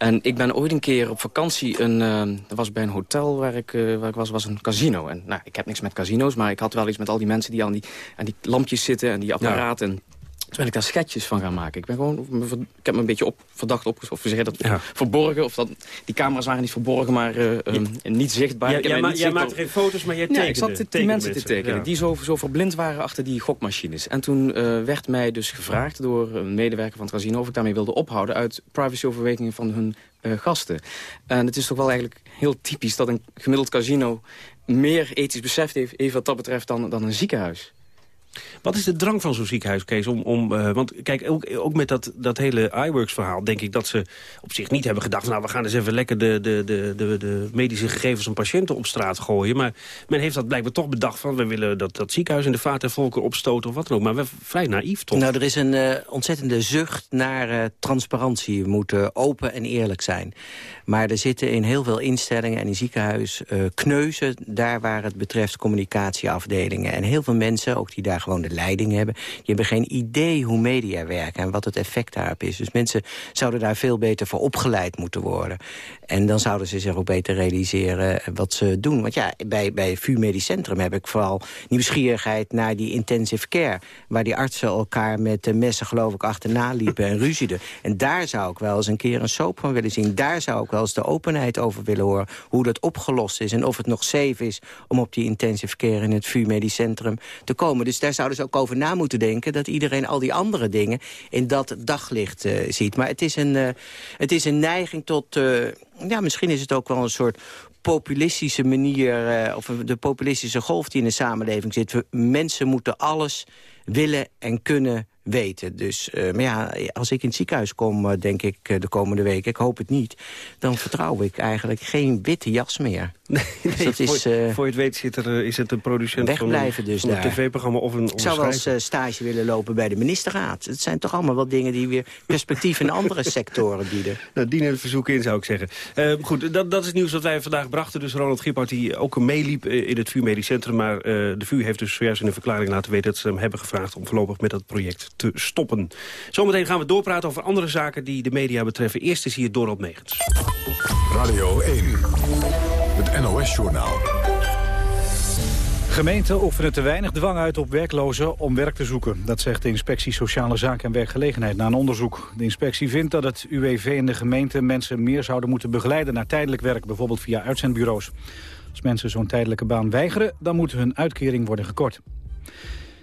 En ik ben ooit een keer op vakantie, een, eh, dat was bij een hotel waar ik, eh, waar ik was, was een casino. En nou, ik heb niks met casino's, maar ik had wel iets met al die mensen die aan die, aan die lampjes zitten en die apparaten. En toen ben ik daar sketches van gaan maken. Ik, ben gewoon, ik heb me een beetje op, verdacht opgezocht. Of zeggen dat verborgen. Of dat, die camera's waren niet verborgen, maar eh, ehm, niet zichtbaar. Ja, Ik heb jij mij ma- niet jij zichtbaar- maakte geen foto's, maar jij Ja, ik tekende. zat die tekende mensen te tekenen. ja. Die zo, zo verblind waren achter die gokmachines. En toen eh, werd mij dus gevraagd door een medewerker van het casino... of ik daarmee wilde ophouden uit privacyoverwegingen van hun eh, gasten. En het is toch wel eigenlijk heel typisch dat een gemiddeld casino... meer ethisch besef heeft, even wat dat betreft, dan, dan een ziekenhuis. Wat is de drang van zo'n ziekenhuis, Kees? Om, om, eh, want kijk, ook, ook met dat, dat hele iWorks-verhaal... denk ik dat ze op zich niet hebben gedacht... nou, we gaan eens even lekker de, de, de, de, de medische gegevens van patiënten op straat gooien. Maar men heeft dat blijkbaar toch bedacht van... we willen dat, dat ziekenhuis in de vaart opstoten of wat dan ook. Maar we, vrij naïef, toch? Nou, er is een eh, ontzettende zucht naar eh, transparantie. We moeten open en eerlijk zijn. Maar er zitten in heel veel instellingen en in ziekenhuis eh, kneuzen... daar waar het betreft communicatieafdelingen. En heel veel mensen, ook die daar gewoon de leiding hebben... die hebben geen idee hoe media werken en wat het effect daarop is. Dus mensen zouden daar veel beter voor opgeleid moeten worden. En dan zouden ze zich ook beter realiseren wat ze doen. Want ja, bij, bij VU Medisch Centrum heb ik vooral nieuwsgierigheid naar die intensive care. Waar die artsen elkaar met de messen geloof ik achterna liepen en ruzieden. En daar zou ik wel eens een keer een soap van willen zien. Daar zou ik wel eens de openheid over willen horen. Hoe dat opgelost is en of het nog safe is om op die intensive care in het VU Medisch Centrum te komen. Dus daar zouden ze ook over na moeten denken dat iedereen al die andere dingen in dat daglicht eh, ziet. Maar het is een, eh, het is een neiging tot, eh, ja misschien is het ook wel een soort populistische manier, of de populistische golf die in de samenleving zit. Mensen moeten alles willen en kunnen weten. Dus, eh, maar ja, als ik in het ziekenhuis kom, eh, denk ik eh, de komende week, ik hoop het niet, dan vertrouw ik eigenlijk geen witte jas meer. Nee, Dus voor, is, eh, voor je het weet zit er, is het een producent van, Wegblijven dus van een daar. tv-programma of een, Ik een zou wel eens stage willen lopen bij de ministerraad. Het zijn toch allemaal wel dingen die weer perspectief in andere sectoren bieden. Nou, dien het verzoek in, zou ik zeggen. Goed, dat, dat is het nieuws dat wij vandaag brachten. Dus Ronald Gippard, die ook meeliep in het VU Medisch Centrum. Maar de VU heeft dus zojuist in een verklaring laten weten... dat ze hem hebben gevraagd om voorlopig met dat project te stoppen. Zometeen gaan we doorpraten over andere zaken die de media betreffen. Eerst is hier Dorald Megens. Radio 1, het NOS-journaal. Gemeenten oefenen te weinig dwang uit op werklozen om werk te zoeken. Dat zegt de Inspectie Sociale Zaken en Werkgelegenheid na een onderzoek. De inspectie vindt dat het UWV en de gemeente mensen meer zouden moeten begeleiden naar tijdelijk werk, bijvoorbeeld via uitzendbureaus. Als mensen zo'n tijdelijke baan weigeren, dan moet hun uitkering worden gekort.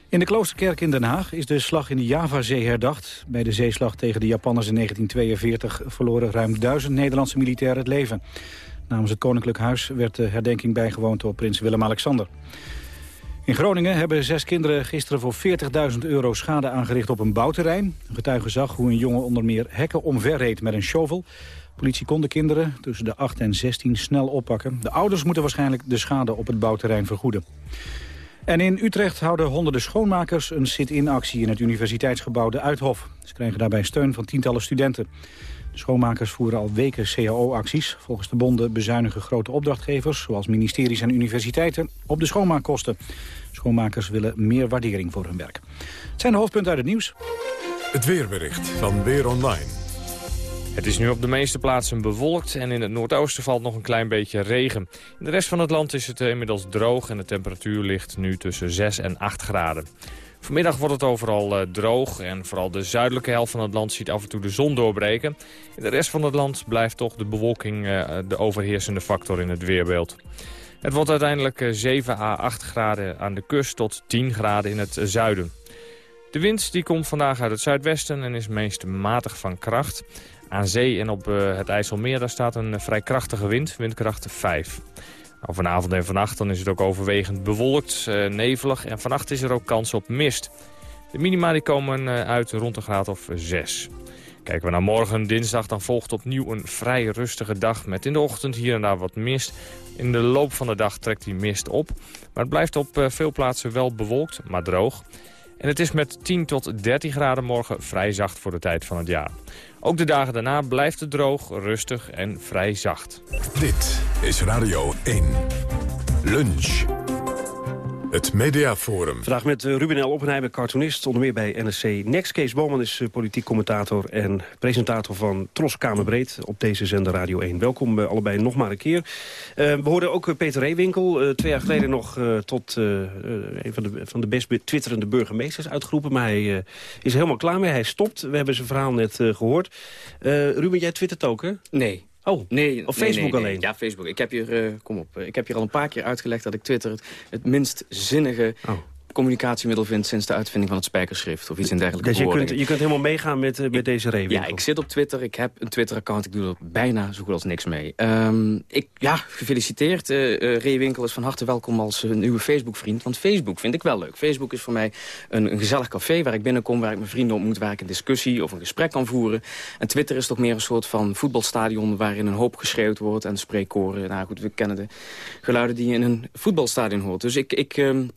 In de Kloosterkerk in Den Haag is de slag in de Javazee herdacht. Bij de zeeslag tegen de Japanners in 1942 verloren ruim duizend Nederlandse militairen het leven. Namens het Koninklijk Huis werd de herdenking bijgewoond door prins Willem-Alexander. In Groningen hebben zes kinderen gisteren voor 40.000 euro schade aangericht op een bouwterrein. Een getuige zag hoe een jongen onder meer hekken omverreed met een shovel. Politie kon de kinderen tussen de 8 en 16 snel oppakken. De ouders moeten waarschijnlijk de schade op het bouwterrein vergoeden. En in Utrecht houden honderden schoonmakers een sit-in actie in het universiteitsgebouw De Uithof. Ze krijgen daarbij steun van tientallen studenten. De schoonmakers voeren al weken cao-acties. Volgens de bonden bezuinigen grote opdrachtgevers, zoals ministeries en universiteiten, op de schoonmaakkosten. Schoonmakers willen meer waardering voor hun werk. Het zijn de hoofdpunten uit het nieuws. Het weerbericht van Weer Online. Het is nu op de meeste plaatsen bewolkt en in het noordoosten valt nog een klein beetje regen. In de rest van het land is het eh, inmiddels droog en de temperatuur ligt nu tussen 6 en 8 graden. Vanmiddag wordt het overal eh, droog en vooral de zuidelijke helft van het land ziet af en toe de zon doorbreken. In de rest van het land blijft toch de bewolking eh, de overheersende factor in het weerbeeld. Het wordt uiteindelijk eh, 7 à 8 graden aan de kust tot 10 graden in het zuiden. De wind die komt vandaag uit het zuidwesten en is meest matig van kracht. Aan zee en op eh, het IJsselmeer daar staat een eh, vrij krachtige wind, windkracht 5. Nou, vanavond en vannacht dan is het ook overwegend bewolkt, eh, nevelig en vannacht is er ook kans op mist. De minima komen uit rond een graad of 6. Kijken we naar morgen, dinsdag, dan volgt opnieuw een vrij rustige dag... met in de ochtend hier en daar wat mist. In de loop van de dag trekt die mist op. Maar het blijft op veel plaatsen wel bewolkt, maar droog. En het is met 10 tot 13 graden morgen vrij zacht voor de tijd van het jaar. Ook de dagen daarna blijft het droog, rustig en vrij zacht. Dit is Radio 1. Lunch. Het Mediaforum. Vandaag met eh, Ruben L. Oppenheimer, cartoonist, onder meer bij NSC Next. Kees Boman is eh, politiek commentator en presentator van Tros Kamerbreed op deze zender Radio 1. Welkom uh, allebei nog maar een keer. Uh, we hoorden ook Peter Reewinkel, twee jaar geleden nog tot een van de, van de best twitterende burgemeesters uitgeroepen. Maar hij is helemaal klaar mee, hij stopt. We hebben zijn verhaal net gehoord. Ruben, jij twittert ook, hè? Nee. Oh, nee, op Facebook nee, nee, alleen? Ja, Facebook. Ik heb, hier, uh, kom op, ik heb hier al een paar keer uitgelegd dat ik Twitter het, het minst zinnige oh. Communicatiemiddel vind sinds de uitvinding van het spijkerschrift of iets in dergelijke Dus je kunt, je kunt helemaal meegaan met, uh, met deze reden. Ja, ik zit op Twitter. Ik heb een Twitter-account. Ik doe er bijna zo goed als niks mee. Um, ik, ja, gefeliciteerd. Uh, uh, Reewinkel is van harte welkom als een nieuwe Facebook-vriend. Want Facebook vind ik wel leuk. Facebook is voor mij een, een gezellig café waar ik binnenkom... waar ik mijn vrienden ontmoet, waar ik een discussie of een gesprek kan voeren. En Twitter is toch meer een soort van voetbalstadion... waarin een hoop geschreeuwd wordt en spreekkoren. Nou goed, we kennen de geluiden die je in een voetbalstadion hoort. Dus ik... ik um,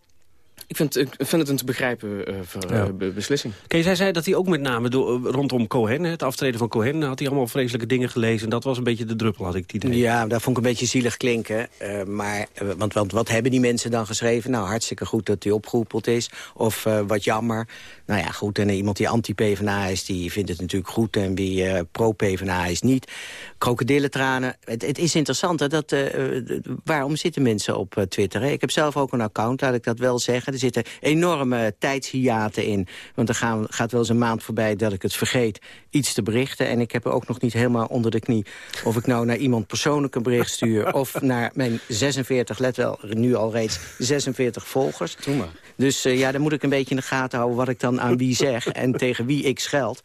ik vind, ik vind het een te begrijpen uh, ver, Ja. uh, be- beslissing. Kees, hij zei dat hij ook met name door, rondom Cohen, het aftreden van Cohen... had hij allemaal vreselijke dingen gelezen. En dat was een beetje de druppel, had ik het idee. Ja, dat vond ik een beetje zielig klinken. eh, maar, eh, want, want wat hebben die mensen dan geschreven? Nou, hartstikke goed dat hij opgeroepeld is. Of eh, wat jammer. Nou ja, goed. En iemand die anti-PVNA is, die vindt het natuurlijk goed. En wie eh, pro-PVNA is niet. Krokodillentranen. Het, het is interessant, hè, dat, eh, eh, waarom zitten mensen op eh, Twitter? Hè? Ik heb zelf ook een account, laat ik dat wel zeggen. Er zitten enorme tijdshiaten in. Want er gaan, gaat wel eens een maand voorbij dat ik het vergeet iets te berichten. En ik heb ook nog niet helemaal onder de knie... of ik nou naar iemand persoonlijk een bericht stuur... of naar mijn 46, let wel, nu al reeds 46 volgers. Doe maar. Dus eh, ja, dan moet ik een beetje in de gaten houden... wat ik dan aan wie zeg en tegen wie ik scheld.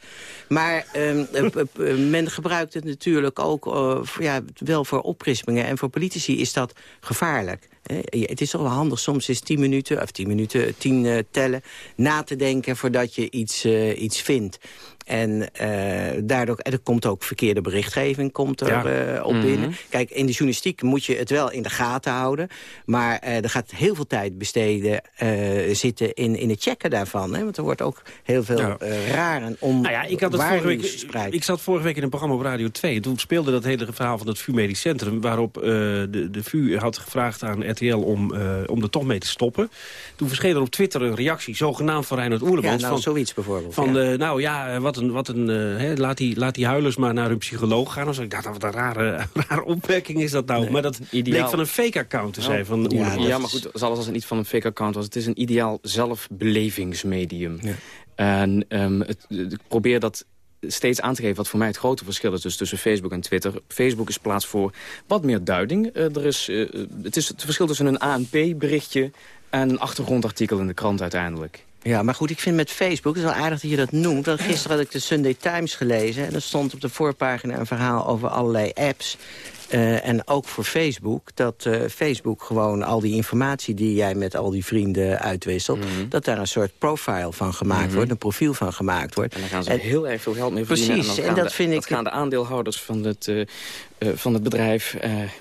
Maar ehm, eh, p- men gebruikt het natuurlijk ook eh, ja, wel voor oprispingen. En voor politici is dat gevaarlijk. Je- Het is toch wel handig soms eens 10 minuten, of 10 minuten, 10 eh, tellen... na te denken voordat je iets, eh, iets vindt. En eh, daardoor er komt ook verkeerde berichtgeving komt er, Ja. eh, op Mhm. binnen. Kijk, in de journalistiek moet je het wel in de gaten houden. Maar eh, er gaat heel veel tijd besteden zitten in, in het checken daarvan. Hè? Want er wordt ook heel veel Ja. raar en on Nou ja, ik, had het vorige week, verspreid. ik zat vorige week in een programma op Radio 2. En toen speelde dat hele verhaal van het VU Medisch Centrum... waarop de, de VU had gevraagd aan RTL om, om er toch mee te stoppen. Toen verscheen er op Twitter een reactie, zogenaamd van Reinhard Oerlemans... Ja, nou, van, zoiets bijvoorbeeld. van nou ja, eh, wat een, wat een eh, hè, laat, die, laat die huilers maar naar hun psycholoog gaan. Dus ik dacht, wat een rare, rare opmerking is dat nou. maar dat ideaal. bleek van een fake account te zijn van ja, Oerlemans. ja, maar goed, zelfs als het niet van een fake account was... het is een ideaal zelfbelevingsmedium. En ehm, het, ik probeer dat steeds aan te geven wat voor mij het grote verschil is dus tussen Facebook en Twitter. Facebook is plaats voor wat meer duiding. Eh, er is, eh, het is het verschil tussen een ANP-berichtje en een achtergrondartikel in de krant uiteindelijk. Ja, maar goed, ik vind met Facebook, het is wel aardig dat je dat noemt. Want gisteren had ik de Sunday Times gelezen... en er stond op de voorpagina een verhaal over allerlei apps... eh, en ook voor Facebook, dat eh, Facebook gewoon al die informatie... die jij met al die vrienden uitwisselt... dat daar een soort profile van gemaakt Mhm. wordt, een profiel van gemaakt wordt. En daar gaan ze En- heel erg veel geld mee verdienen. Precies, en dat de, vind ik- Dat gaan de aandeelhouders van het, eh, van het bedrijf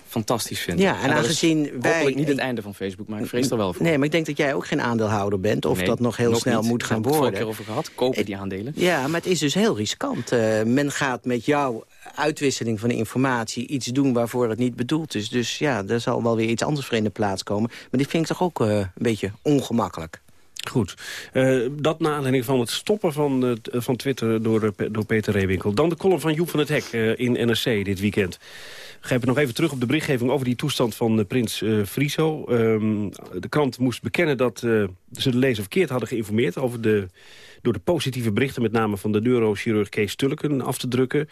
fantastisch vinden. Ja, en is aangezien wij- niet het einde van Facebook, maar ik vrees er wel voor. Nee, maar ik denk dat jij ook geen aandeelhouder bent... of Nee, dat nog heel snel niet. moet gaan worden. we het vorige keer over gehad. Kopen die aandelen. Ja, maar het is dus heel riskant. Men gaat met jouw uitwisseling van informatie iets doen waarvoor het niet bedoeld is. Dus ja, er zal wel weer iets anders voor in de plaats komen. Maar dit vind ik toch ook eh, een beetje ongemakkelijk. Goed. Eh, dat na aanleiding van het stoppen van, eh, van Twitter door, door Peter Reewinkel. Dan de column van Joep van het Hek in NRC dit weekend. Grijpen nog even terug op de berichtgeving over die toestand van prins Friso. Ehm, de krant moest bekennen dat ze de lezer verkeerd hadden geïnformeerd... over de, door de positieve berichten met name van de neurochirurg Kees Tulleken af te drukken.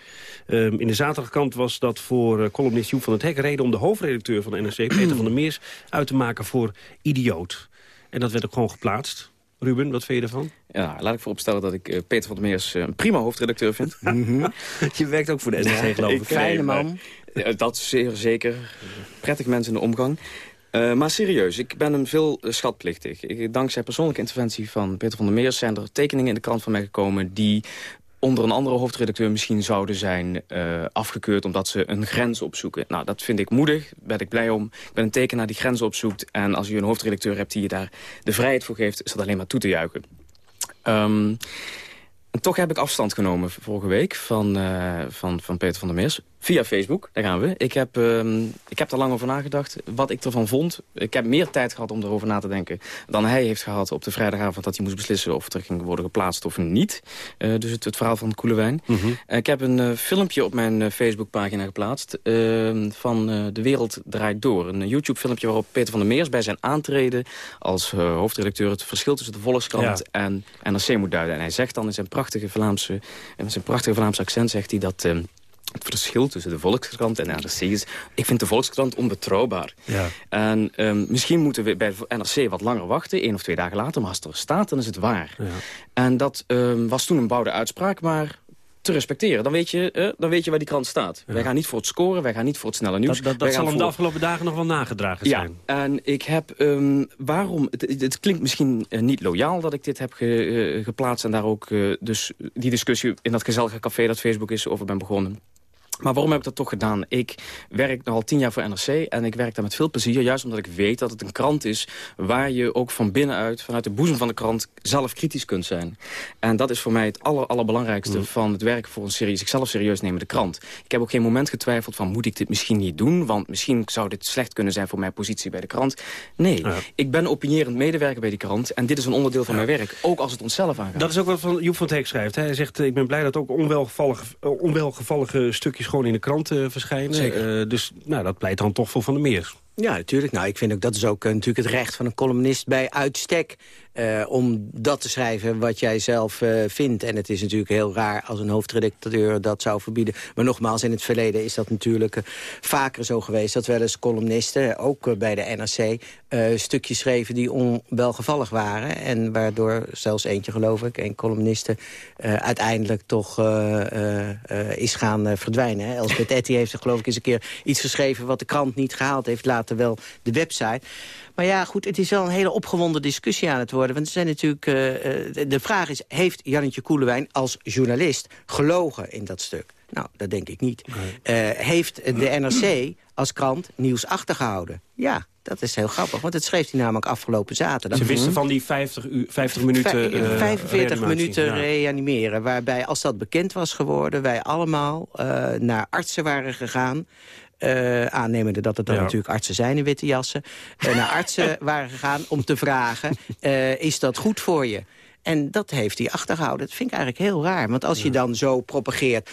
Ehm, in de zaterdagkant was dat voor eh, columnist Joep van het Hek reden... om de hoofdredacteur van de NRC, Peter van der Meers, uit te maken voor idioot. En dat werd ook gewoon geplaatst. Ruben, wat vind je ervan? Ja, laat ik vooropstellen dat ik eh, Peter van der Meers eh, een prima hoofdredacteur vind. Je werkt ook voor de NRC, geloof ik. Fijne man. Dat zeer zeker. Prettig mensen in de omgang. Eh, maar serieus, ik ben hem veel eh, schatplichtig. Ik, dankzij persoonlijke interventie van Peter van der Meers... zijn er tekeningen in de krant van mij gekomen... die onder een andere hoofdredacteur misschien zouden zijn eh, afgekeurd... omdat ze een grens opzoeken. Nou, dat vind ik moedig, daar ben ik blij om. Ik ben een tekenaar die grenzen opzoekt. En als je een hoofdredacteur hebt die je daar de vrijheid voor geeft... is dat alleen maar toe te juichen. Ehm, en toch heb ik afstand genomen vorige week van, van, van Peter van der Meers. Via Facebook, daar gaan we. Ik heb, uh, ik heb er lang over nagedacht, wat ik ervan vond. Ik heb meer tijd gehad om erover na te denken... dan hij heeft gehad op de vrijdagavond dat hij moest beslissen... of er ging worden geplaatst of niet. Uh, dus het, het, verhaal van Koelewijn. Mm -hmm. ik heb een filmpje op mijn Facebookpagina geplaatst... Ehm, van De Wereld Draait Door. Een YouTube-filmpje waarop Peter van der Meers bij zijn aantreden... als hoofdredacteur het verschil tussen de Volkskrant ja. en NRC moet duiden. En hij zegt dan in zijn prachtige Vlaamse, met zijn prachtige Vlaamse accent... zegt hij dat... Het verschil tussen de Volkskrant en NRC is... ik vind de Volkskrant onbetrouwbaar. Ja. En um, misschien moeten we bij NRC wat langer wachten, één of twee dagen later... maar als het er staat, dan is het waar. Ja. En dat um, was toen een bouwde uitspraak, maar te respecteren. Dan weet je, uh, dan weet je waar die krant staat. Ja. Wij gaan niet voor het scoren, wij gaan niet voor het snelle nieuws. Dat, dat, dat zal hem voor... de afgelopen dagen nog wel nagedragen zijn. Ja, en ik heb, um, waarom, het, het, klinkt misschien uh, niet loyaal dat ik dit heb ge, uh, geplaatst... en daar ook dus die discussie in dat gezellige café dat Facebook is over ben begonnen. Maar waarom heb ik dat toch gedaan? Ik werk al tien jaar voor NRC en ik werk daar met veel plezier. Juist omdat ik weet dat het een krant is waar je ook van binnenuit... vanuit de boezem van de krant zelf kritisch kunt zijn. En dat is voor mij het aller, allerbelangrijkste mm. van het werken voor een serie... zichzelf serieus nemen, de krant. Ik heb ook geen moment getwijfeld van moet ik dit misschien niet doen... want misschien zou dit slecht kunnen zijn voor mijn positie bij de krant. Nee, ja. ik ben opinierend medewerker bij die krant... en dit is een onderdeel van ja. mijn werk, ook als het onszelf aangaat. Dat is ook wat van Joep van Teek schrijft. Hij zegt, ik ben blij dat ook onwelgevallige, onwelgevallige stukjes gewoon in de krant uh, verschijnen. Uh, dus nou, dat pleit dan toch voor Van der Meers. Ja, natuurlijk. Nou, ik vind ook dat is ook uh, natuurlijk het recht van een columnist bij uitstek. Uh, om dat te schrijven wat jij zelf uh, vindt. En het is natuurlijk heel raar als een hoofdredacteur dat zou verbieden. Maar nogmaals, in het verleden is dat natuurlijk uh, vaker zo geweest... dat wel eens columnisten, ook bij de NRC... stukjes schreven die onwelgevallig waren. En waardoor zelfs eentje, geloof ik, een columniste... uiteindelijk toch is gaan verdwijnen. Hè? Elspeth Etty heeft er geloof ik eens een keer iets geschreven... wat de krant niet gehaald heeft, later wel de website... Maar ja, goed, het is wel een hele opgewonden discussie aan het worden. Want er zijn natuurlijk, uh, de vraag is, heeft Jannetje Koelewijn als journalist gelogen in dat stuk? Nou, dat denk ik niet. Nee. Uh, heeft de NRC als krant nieuws achtergehouden? Ja, dat is heel grappig, want het schreef hij namelijk afgelopen zaterdag. Ze wisten van die 50, uur, 50 minuten uh, 45 minuten ja. reanimeren. Waarbij, als dat bekend was geworden... wij allemaal uh, naar artsen waren gegaan... Uh, aannemende dat het dan ja. natuurlijk artsen zijn in witte jassen... Uh, naar artsen waren gegaan om te vragen, uh, is dat goed voor je? En dat heeft hij achtergehouden. Dat vind ik eigenlijk heel raar. Want als je dan zo propageert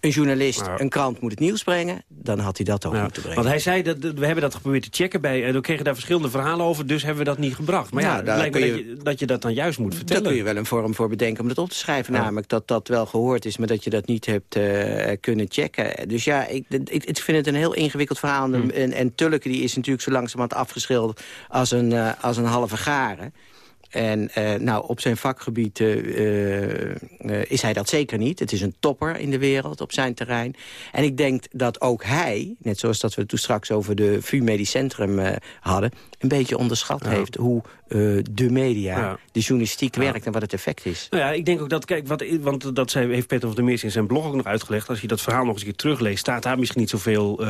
een journalist, ja. een krant moet het nieuws brengen... dan had hij dat ook ja. moeten brengen. Want hij zei, dat, we hebben dat geprobeerd te checken bij... en we kregen daar verschillende verhalen over, dus hebben we dat niet gebracht. Maar ja, ja lijkt me je, dat, je, dat je dat dan juist moet vertellen. Daar kun je wel een vorm voor bedenken om dat op te schrijven. Namelijk dat dat wel gehoord is, maar dat je dat niet hebt uh, kunnen checken. Dus ja, ik, ik, ik, vind het een heel ingewikkeld verhaal. Hmm. En, en Tulke die is natuurlijk zo langzamerhand afgeschilderd als een, uh, als een halve garen. En uh, nou, op zijn vakgebied uh, uh, is hij dat zeker niet. Het is een topper in de wereld op zijn terrein. En ik denk dat ook hij, net zoals dat we het toen straks over de VU Medisch Centrum hadden... een beetje onderschat ja. heeft hoe de media, ja. de journalistiek ja. werkt en wat het effect is. Nou ja, ik denk ook dat, kijk, wat, want dat zei, heeft Peter van der Meers in zijn blog ook nog uitgelegd. Als je dat verhaal nog eens een keer terugleest, staat daar misschien niet zoveel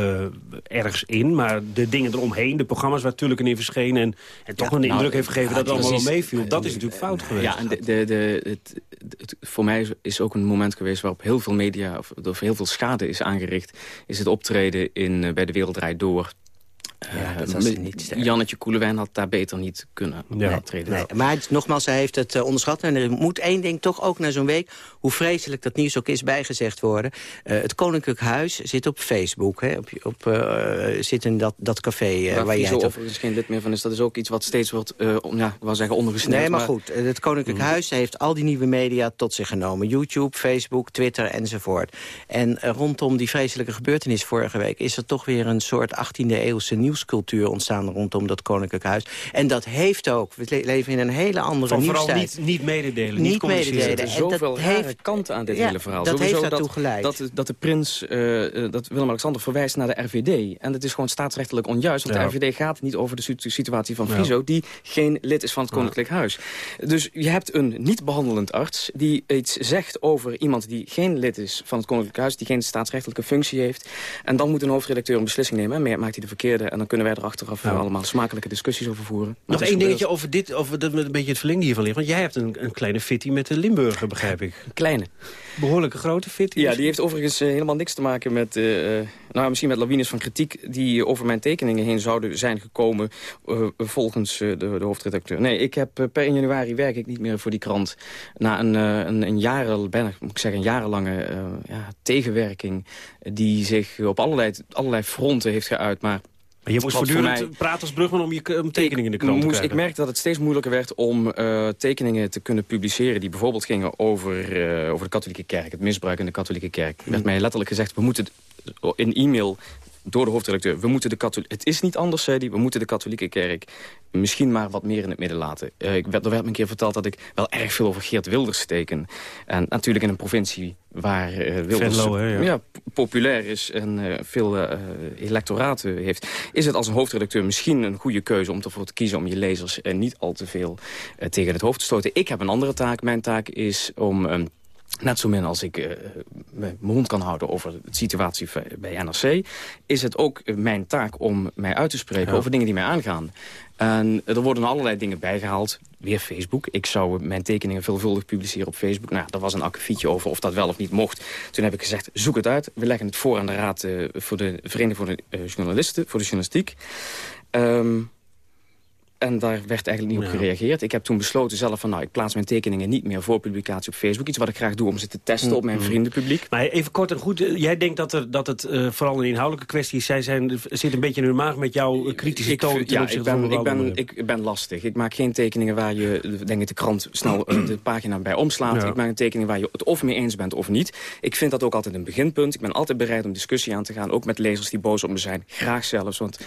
ergs in. Maar de dingen eromheen, de programma's waar natuurlijk in verschenen... en, en toch een nou, indruk heeft gegeven dat het allemaal wel mee viel. Dat is natuurlijk fout geweest. Ja, en de, de, de, het, het, voor mij is ook een moment geweest waarop heel veel media... of, of heel veel schade is aangericht... is het optreden in, bij De Wereld Draait Door ja, dat was niet sterk. Jannetje Koelewijn had daar beter niet kunnen ja. optreden. Nee, maar het, nogmaals, hij heeft het uh, onderschat. En er moet één ding toch ook na zo'n week... hoe vreselijk dat nieuws ook is bijgezegd worden. Uh, het Koninklijk Huis zit op Facebook. Hè, op, op, uh, zit in dat, dat café waar, waar jij... Waar overigens geen lid meer van is. Dat is ook iets wat steeds wordt, ja, ik wil zeggen, ondergesneden. Nee, maar, maar, goed. Het Koninklijk mm. Huis heeft al die nieuwe media tot zich genomen. YouTube, Facebook, Twitter enzovoort. En rondom die vreselijke gebeurtenis vorige week... is er toch weer een soort 18e eeuwse nieuwscultuur ontstaan rondom dat Koninklijk Huis. En dat heeft ook, we leven in een hele andere Van nieuwstijd. Vooral niet, niet mededelen, niet, niet mededelen. Er zijn zoveel rare kanten aan dit ja, hele verhaal. Dat Sowieso heeft daartoe geleid. Dat, dat de prins, uh, dat Willem-Alexander verwijst naar de RVD. En dat is gewoon staatsrechtelijk onjuist. Want ja. de RVD gaat niet over de situatie van Friso... Ja. die geen lid is van het Koninklijk Huis. Dus je hebt een niet behandelend arts... die iets zegt over iemand die geen lid is van het Koninklijk Huis... die geen staatsrechtelijke functie heeft. En dan moet een hoofdredacteur een beslissing nemen. En maakt hij de verkeerde. En dan kunnen wij er achteraf Nou. allemaal smakelijke discussies over voeren. Nog één dingetje over dit, over dat, een beetje het verlengde hiervan ligt. Want jij hebt een, een kleine fitty met de Limburger, begrijp ik. Kleine. Behoorlijke grote fitty. Ja, die heeft overigens eh, helemaal niks te maken met... eh, eh, nou, misschien met lawines van kritiek die over mijn tekeningen heen zouden zijn gekomen... eh, volgens eh, de, de hoofdredacteur. Nee, ik heb eh, per 1 januari werk ik niet meer voor die krant. Na een, eh, een, een jaren, bijna, moet ik zeggen, een jarenlange eh, ja, tegenwerking... die zich op allerlei, allerlei fronten heeft geuit, maar... Maar je moest wat voortdurend mij- praten als brugman om je om tekeningen in de krant te krijgen. ik merkte dat het steeds moeilijker werd om eh, tekeningen te kunnen publiceren... die bijvoorbeeld gingen over, eh, over de katholieke kerk, het misbruik in de katholieke kerk. Er werd mij letterlijk gezegd, we moeten in e-mail door de hoofdredacteur... we moeten de het is niet anders, zei hij, we moeten de katholieke kerk... misschien maar wat meer in het midden laten. Eh, ik werd, er werd me een keer verteld dat ik wel erg veel over Geert Wilders teken. En natuurlijk in een provincie waar eh, Wilders Venlo, hè, ja. populair is en eh, veel eh electoraten heeft... is het als een hoofdredacteur misschien een goede keuze om ervoor te kiezen... om je lezers niet al te veel tegen het hoofd te stoten. Ik heb een andere taak. Mijn taak is om... ehm, Net zo min als ik eh, mijn mond kan houden over de situatie bij NRC... is het ook mijn taak om mij uit te spreken Ja. over dingen die mij aangaan. En er worden allerlei dingen bijgehaald. Weer Facebook. Ik zou mijn tekeningen veelvuldig publiceren op Facebook. Nou, daar was een akkefietje over of dat wel of niet mocht. Toen heb ik gezegd, zoek het uit. We leggen het voor aan de Raad eh, voor de Vereniging voor de eh, Journalisten, voor de journalistiek. Ehm, en daar werd eigenlijk niet op gereageerd. Ik heb toen besloten zelf van, nou, ik plaats mijn tekeningen niet meer voor publicatie op Facebook. Iets wat ik graag doe om ze te testen op mijn vriendenpubliek. Maar even kort en goed, eh, jij denkt dat, er, dat het eh, vooral een inhoudelijke kwestie is. Zij zijn, zit een beetje in hun maag met jouw eh, kritische Ik, toon ja, ik ben, ik, ben, ik ben lastig. Ik maak geen tekeningen waar je denk ik, de krant snel de pagina bij omslaat. Ja. Ik maak een tekening waar je het of mee eens bent of niet. Ik vind dat ook altijd een beginpunt. Ik ben altijd bereid om discussie aan te gaan. Ook met lezers die boos op me zijn. Graag zelfs, want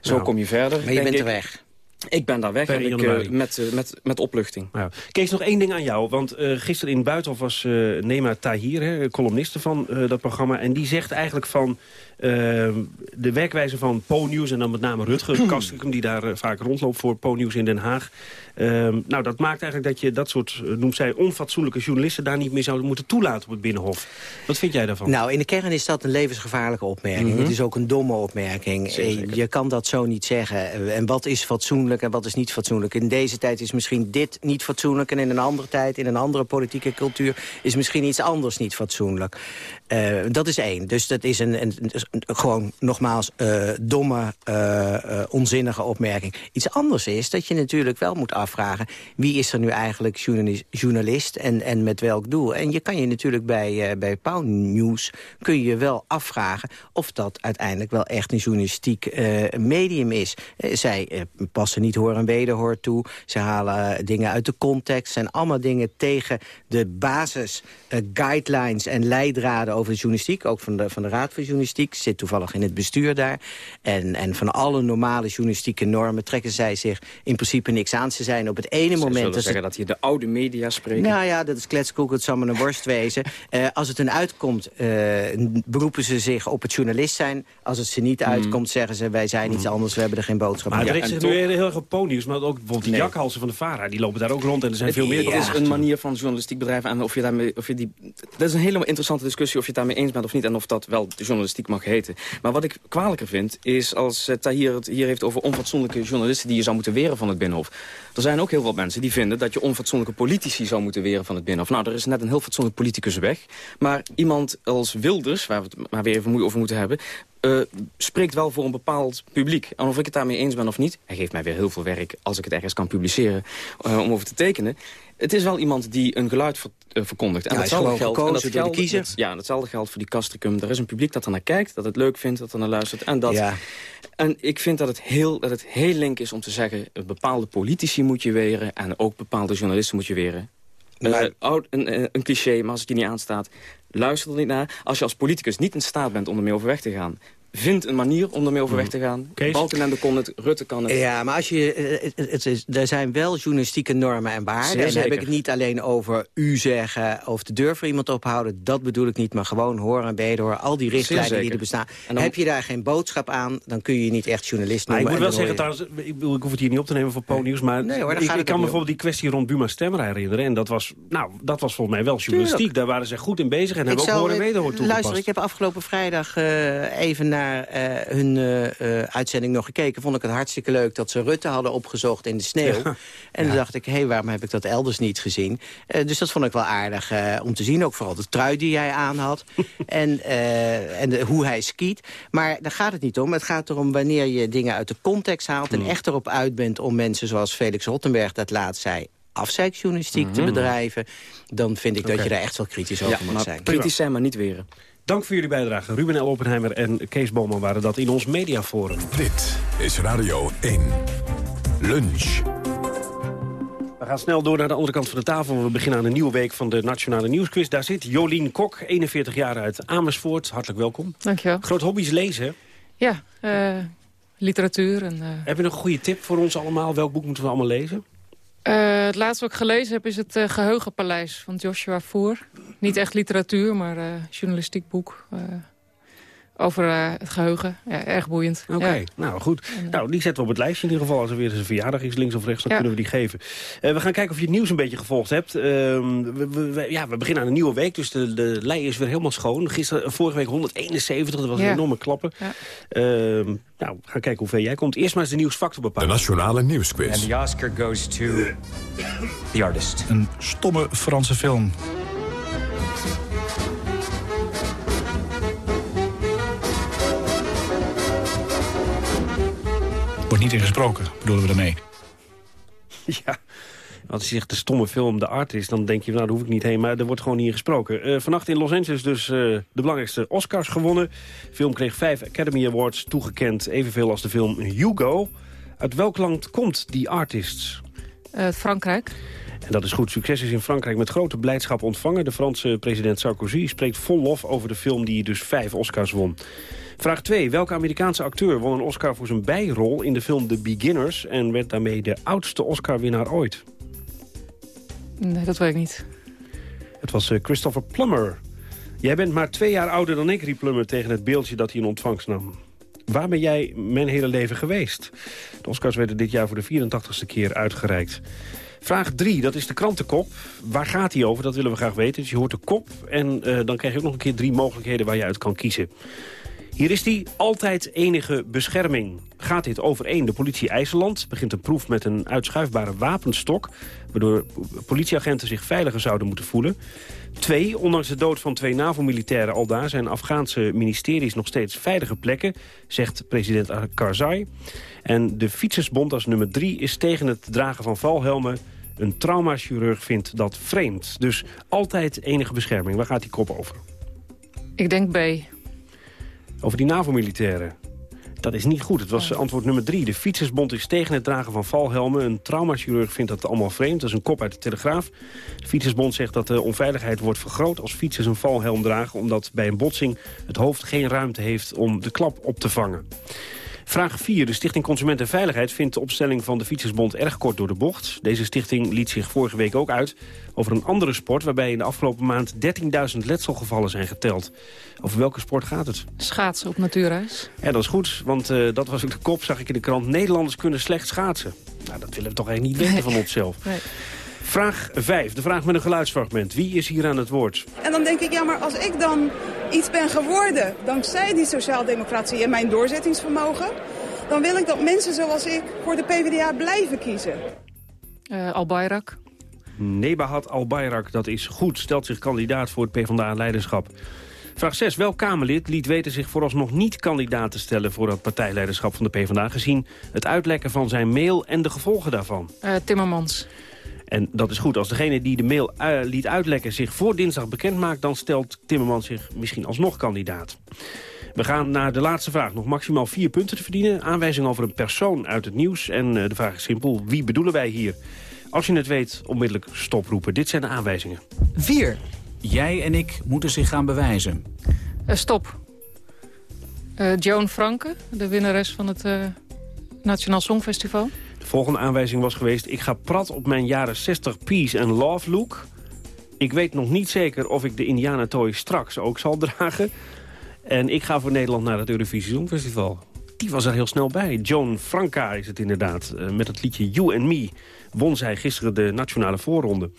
zo Nou. kom je verder. Maar je bent er weg. Ik ben daar weg en ik, eh, met, eh, met, met opluchting. Ja. Kees, nog één ding aan jou. Want eh, gisteren in Buitenhof was Nema Tahir, hè, columniste van dat programma. En die zegt eigenlijk van de werkwijze van Po-nieuws... en dan met name Rutger Kastrikum, die daar eh, vaak rondloopt voor Po-nieuws in Den Haag. Ehm, nou, dat maakt eigenlijk dat je dat soort, eh, noemt zij, onfatsoenlijke journalisten... daar niet meer zou moeten toelaten op het Binnenhof. Wat vind jij daarvan? Nou, in de kern is dat een levensgevaarlijke opmerking. Mhm. Het is ook een domme opmerking. Eh, zeker. Je kan dat zo niet zeggen. En wat is fatsoenlijk en wat is niet fatsoenlijk? In deze tijd is misschien dit niet fatsoenlijk... en in een andere tijd, in een andere politieke cultuur... is misschien iets anders niet fatsoenlijk. Eh, dat is één. Dus dat is een, een, een- gewoon nogmaals eh, domme, eh, eh, onzinnige opmerking. Iets anders is dat je natuurlijk wel moet afvragen... wie is er nu eigenlijk journalis- journalist en, en met welk doel? En je kan je natuurlijk bij, bij Pauw News kun je wel afvragen... of dat uiteindelijk wel echt een journalistiek medium is. Zij passen niet hoor en wederhoor toe. Ze halen dingen uit de context. zijn allemaal dingen tegen de basis guidelines en leidraden over journalistiek. Ook van de, van de Raad voor Journalistiek. Zit toevallig in het bestuur daar. En, en van alle normale journalistieke normen trekken zij zich in principe niks aan. Ze zijn op het ene Ze moment... zullen dat ze- zeggen dat hier de oude media spreken. nou ja, dat is kletskoek, het zal maar een worst wezen. Eh, als het hun uitkomt, eh, beroepen ze zich op het journalist zijn. Als het ze niet uitkomt, zeggen ze... wij zijn iets anders, we hebben er geen boodschap Maar aan. het richt zich nu heel erg op maar ook bijvoorbeeld die Nee. jakhalsen van de VARA... die lopen daar ook rond en er zijn Het, veel meer... het is een manier van journalistiek bedrijven en of je daarmee, of je die, dat is een hele interessante discussie of je het daarmee eens bent of niet en of dat wel de journalistiek mag heten. Maar wat ik kwalijker vind is als uh, Tahir het hier heeft over onfatsoenlijke journalisten die je zou moeten weren van het Binnenhof. Er zijn ook heel veel mensen die vinden dat je onfatsoenlijke politici zou moeten weren van het Binnenhof. Nou, er is net een heel fatsoenlijk politicus weg, maar iemand als Wilders, waar we het maar weer even over moeten hebben, uh, spreekt wel voor een bepaald publiek. En of ik het daarmee eens ben of niet... hij geeft mij weer heel veel werk als ik het ergens kan publiceren... Uh, om over te tekenen. Het is wel iemand die een geluid ver, uh, verkondigt. En ja, datzelfde geldt, en dat geldt, de kiezer. dat, ja, datzelfde geldt voor die Castricum. Er is een publiek dat er naar kijkt, dat het leuk vindt, dat er naar luistert. En, dat, ja. en ik vind dat het, heel, dat het heel link is om te zeggen... bepaalde politici moet je weren en ook bepaalde journalisten moet je weren. Maar, uh, oud, een, een, cliché, maar als het je niet aanstaat, luister er niet naar. Als je als politicus niet in staat bent om ermee overweg te gaan... Vind een manier om ermee overweg te gaan. Kees? Balkenende kon het, Rutte kan het. Ja, maar als je, het, het is, er zijn wel journalistieke normen en waarden. Zeer en dan heb zeker. ik het niet alleen over u zeggen of de deur voor iemand ophouden. Dat bedoel ik niet, maar gewoon horen en wederhoor. Al die richtlijnen die zeker. er bestaan. En dan- Heb je daar geen boodschap aan, dan kun je je niet echt journalist Maar ik noemen. moet wel zeggen, hoor je- trouwens, ik, bedoel, ik hoef het hier niet op te nemen voor Po-nieuws... maar Nee, hoor, daar ik, kan bijvoorbeeld die kwestie rond Buma Stemmer herinneren... en dat was, nou, dat was volgens mij wel journalistiek. Tuurlijk. Daar waren ze goed in bezig en Ik hebben ook horen en eh, wederhoor toegepast. Luister, ik heb afgelopen vrijdag eh, even naar naar eh, hun eh, eh, uitzending nog gekeken. Vond ik het hartstikke leuk dat ze Rutte hadden opgezocht in de sneeuw. En toen dacht ik, hé, hey, waarom heb ik dat elders niet gezien? Dus dat vond ik wel aardig om te zien. Ook vooral de trui die hij aan had. en en de- hoe hij skiet. Maar daar gaat het niet om. Het gaat erom wanneer je dingen uit de context haalt... en echt erop uit bent om mensen zoals Felix Rottenberg dat laatst zei afzeikjournalistiek te Mhm. bedrijven... dan vind ik dat je daar echt wel kritisch over moet zijn. Kritisch zijn, maar niet weren. Dank voor jullie bijdrage. Ruben L. Oppenheimer en Kees Boman waren dat in ons mediaforum. Dit is Radio 1. Lunch. We gaan snel door naar de andere kant van de tafel. We beginnen aan een nieuwe week van de Nationale Nieuwsquiz. Daar zit Jolien Kok, 41 jaar uit Amersfoort. Hartelijk welkom. Dankjewel. Groot hobby's lezen. Ja, eh, literatuur. En, eh, Heb je nog een goede tip voor ons allemaal? Welk boek moeten we allemaal lezen? Eh, het laatste wat ik gelezen heb is het eh, Geheugenpaleis van Joshua Voer. Niet echt literatuur, maar eh, journalistiek boek. Eh, over eh, het geheugen. Ja, erg boeiend. Oké, Ja. nou goed. Nou, die zetten we op het lijstje in ieder geval. Als er weer eens een verjaardag is, links of rechts, dan Ja. kunnen we die geven. Eh, we gaan kijken of je het nieuws een beetje gevolgd hebt. Ehm, we, we- we- ja, we beginnen aan een nieuwe week, dus de, de lei is weer helemaal schoon. Gisteren, vorige week 171, dat was een enorme klappen. Ja. Ehm, nou, we gaan kijken hoe ver jij komt. Eerst maar eens de nieuwsfactor De bepalen. Nationale Nieuwsquiz. And the Oscar goes to the artist. Een stomme Franse film. Wordt niet ingesproken, bedoelen we daarmee. Ja, als je zegt de stomme film The Artist, dan denk je, nou, daar hoef ik niet heen. Maar er wordt gewoon niet in gesproken. Eh, vannacht in Los Angeles dus eh, de belangrijkste Oscars gewonnen. De film kreeg vijf Academy Awards toegekend. Evenveel als de film Hugo. Uit welk land komt The Artist? Eh, Frankrijk. En dat is goed. Succes is in Frankrijk met grote blijdschap ontvangen. De Franse president Sarkozy spreekt vol lof over de film die dus vijf Oscars won. Vraag 2. Welke Amerikaanse acteur won een Oscar voor zijn bijrol in de film The Beginners... en werd daarmee de oudste Oscar-winnaar ooit? Nee, dat weet ik niet. Het was eh, Christopher Plummer. Jij bent maar twee jaar ouder dan ik, riep Plummer tegen het beeldje dat hij in ontvangst nam. Waar ben jij mijn hele leven geweest? De Oscars werden dit jaar voor de 84ste keer uitgereikt. Vraag 3, dat is de krantenkop. Waar gaat die over? Dat willen we graag weten. Dus je hoort de kop en eh, dan krijg je ook nog een keer drie mogelijkheden waar je uit kan kiezen. Hier is die altijd enige bescherming. Gaat dit overeen? De politie IJsseland begint een proef met een uitschuifbare wapenstok... waardoor politieagenten zich veiliger zouden moeten voelen. Twee, ondanks de dood van twee NAVO-militairen al daar... zijn Afghaanse ministeries nog steeds veilige plekken, zegt president Karzai. En de Fietsersbond als nummer drie is tegen het dragen van valhelmen... Een traumachirurg vindt dat vreemd. Dus altijd enige bescherming. Waar gaat die kop over? Ik denk B. Over die NAVO-militairen. Dat is niet goed. Het was antwoord nummer drie. De Fietsersbond is tegen het dragen van valhelmen. Een traumachirurg vindt dat allemaal vreemd. Dat is een kop uit de Telegraaf. De Fietsersbond zegt dat de onveiligheid wordt vergroot... als fietsers een valhelm dragen... omdat bij een botsing het hoofd geen ruimte heeft om de klap op te vangen. Vraag 4. De Stichting Consument en Veiligheid vindt de opstelling van de Fietsersbond erg kort door de bocht. Deze stichting liet zich vorige week ook uit over een andere sport... waarbij in de afgelopen maand 13.000 letselgevallen zijn geteld. Over welke sport gaat het? Schaatsen op natuurreis. Ja, dat is goed, want eh, dat was ook de kop, zag ik in de krant. Nederlanders kunnen slecht schaatsen. Nou, dat willen we toch eigenlijk niet weten van onszelf. Nee. Vraag 5, de vraag met een geluidsfragment. Wie is hier aan het woord? En dan denk ik, ja, maar als ik dan iets ben geworden... dankzij die sociaaldemocratie en mijn doorzettingsvermogen... dan wil ik dat mensen zoals ik voor de PvdA blijven kiezen. Eh Al-Bayrak. Nebahat Al-Bayrak, dat is goed. Stelt zich kandidaat voor het PvdA-leiderschap. Vraag 6. Welk Kamerlid liet weten zich vooralsnog niet kandidaat te stellen... voor het partijleiderschap van de PvdA... gezien het uitlekken van zijn mail en de gevolgen daarvan? Eh, Timmermans. En dat is goed. Als degene die de mail eh, liet uitlekken zich voor dinsdag bekend maakt... dan stelt Timmermans zich misschien alsnog kandidaat. We gaan naar de laatste vraag. Nog maximaal vier punten te verdienen. Aanwijzing over een persoon uit het nieuws. En eh, de vraag is simpel. Wie bedoelen wij hier? Als je het weet, onmiddellijk stoproepen. Dit zijn de aanwijzingen. 4. Jij en ik moeten zich gaan bewijzen. Eh, stop. Eh, Joan Franke, de winnares van het eh, Nationaal Songfestival. De volgende aanwijzing was geweest... ik ga prat op mijn jaren 60 peace and love look. Ik weet nog niet zeker of ik de Indiana Toy straks ook zal dragen. En ik ga voor Nederland naar het Eurovisie Songfestival. die was er heel snel bij. Joan Franca is het inderdaad. Eh, met het liedje You and Me won zij gisteren de nationale voorronde.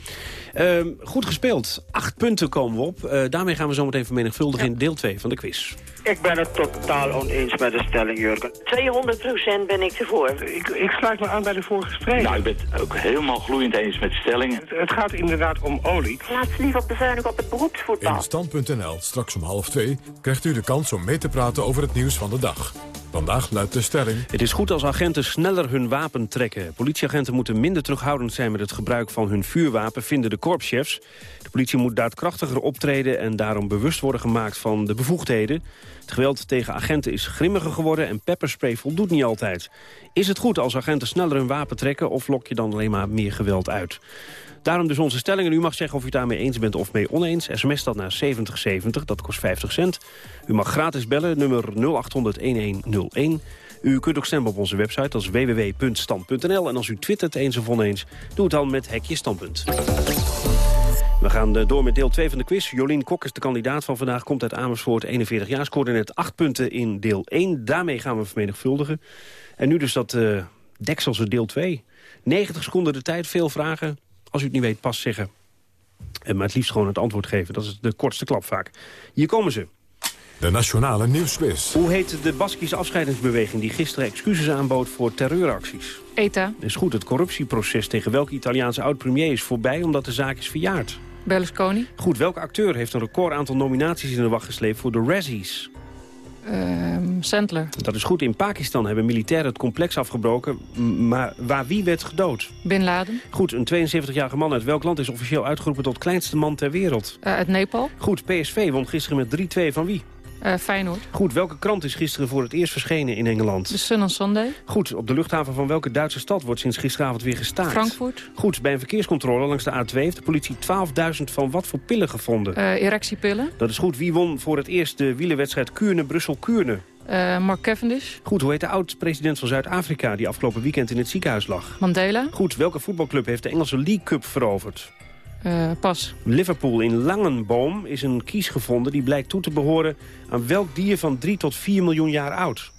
Ehm, goed gespeeld. Acht punten komen we op. Eh, daarmee gaan we zo meteen vermenigvuldigen in deel 2 van de quiz. Ik ben het totaal oneens met de stelling, Jurgen. 200% ben ik ervoor. Ik, ik sluit me aan bij de vorige spreker. Nou, ik ben het ook helemaal gloeiend eens met de stelling. Het, het gaat inderdaad om olie. Laat ze liever bezuinigen op het beroepsvoetbal. In Stand.nl, straks om half twee, krijgt u de kans om mee te praten over het nieuws van de dag. Vandaag luidt de stelling... Het is goed als agenten sneller hun wapen trekken. Politieagenten moeten minder terughoudend zijn met het gebruik van hun vuurwapen, vinden de korpschefs. De politie moet daadkrachtiger optreden en daarom bewust worden gemaakt van de bevoegdheden. Het geweld tegen agenten is grimmiger geworden en pepperspray voldoet niet altijd. Is het goed als agenten sneller hun wapen trekken of lok je dan alleen maar meer geweld uit? Daarom dus onze stelling. En u mag zeggen of u daarmee eens bent of mee oneens. SMS dat naar 7070, dat kost 50 cent. U mag gratis bellen, nummer 0800-1101. U kunt ook stemmen op onze website, dat is www.stand.nl. En als u twittert eens of oneens, doe het dan met Hekje Standpunt. We gaan eh, door met deel 2 van de quiz. Jolien Kok is de kandidaat van vandaag, komt uit Amersfoort, 41 jaar. Scoorde net 8 punten in deel 1. Daarmee gaan we vermenigvuldigen. En nu dus dat uh, dekselse deel 2. 90 seconden de tijd, veel vragen. Als u het niet weet, pas zeggen. En maar het liefst gewoon het antwoord geven. Dat is de kortste klap vaak. Hier komen ze. De Nationale Nieuwsquiz. Hoe heet de Baskische afscheidingsbeweging... die gisteren excuses aanbood voor terreuracties? ETA. Is goed, het corruptieproces tegen welke Italiaanse oud-premier is voorbij... omdat de zaak is verjaard? Berlusconi. Goed, welke acteur heeft een record aantal nominaties in de wacht gesleept voor de Razzies? Um, Sandler. Dat is goed. In Pakistan hebben militairen het complex afgebroken. Maar waar wie werd gedood? Bin Laden. Goed, een 72-jarige man uit welk land is officieel uitgeroepen tot kleinste man ter wereld? Uh, uit Nepal. Goed, PSV won gisteren met 3-2 van wie? Uh, Feyenoord. Goed, welke krant is gisteren voor het eerst verschenen in Engeland? The Sun on Sunday. Goed, op de luchthaven van welke Duitse stad wordt sinds gisteravond weer gestaakt? Frankfurt. Goed, bij een verkeerscontrole langs de A2 heeft de politie 12.000 van wat voor pillen gevonden? Uh, erectiepillen. Dat is goed. Wie won voor het eerst de wielerwedstrijd Kuurne-Brussel-Kuurne? Uh, Mark Cavendish. Goed, hoe heet de oud-president van Zuid-Afrika... die afgelopen weekend in het ziekenhuis lag? Mandela. Goed, welke voetbalclub heeft de Engelse League Cup veroverd? Uh, pas. Liverpool in Langenboom is een kies gevonden... die blijkt toe te behoren aan welk dier van 3 tot 4 miljoen jaar oud?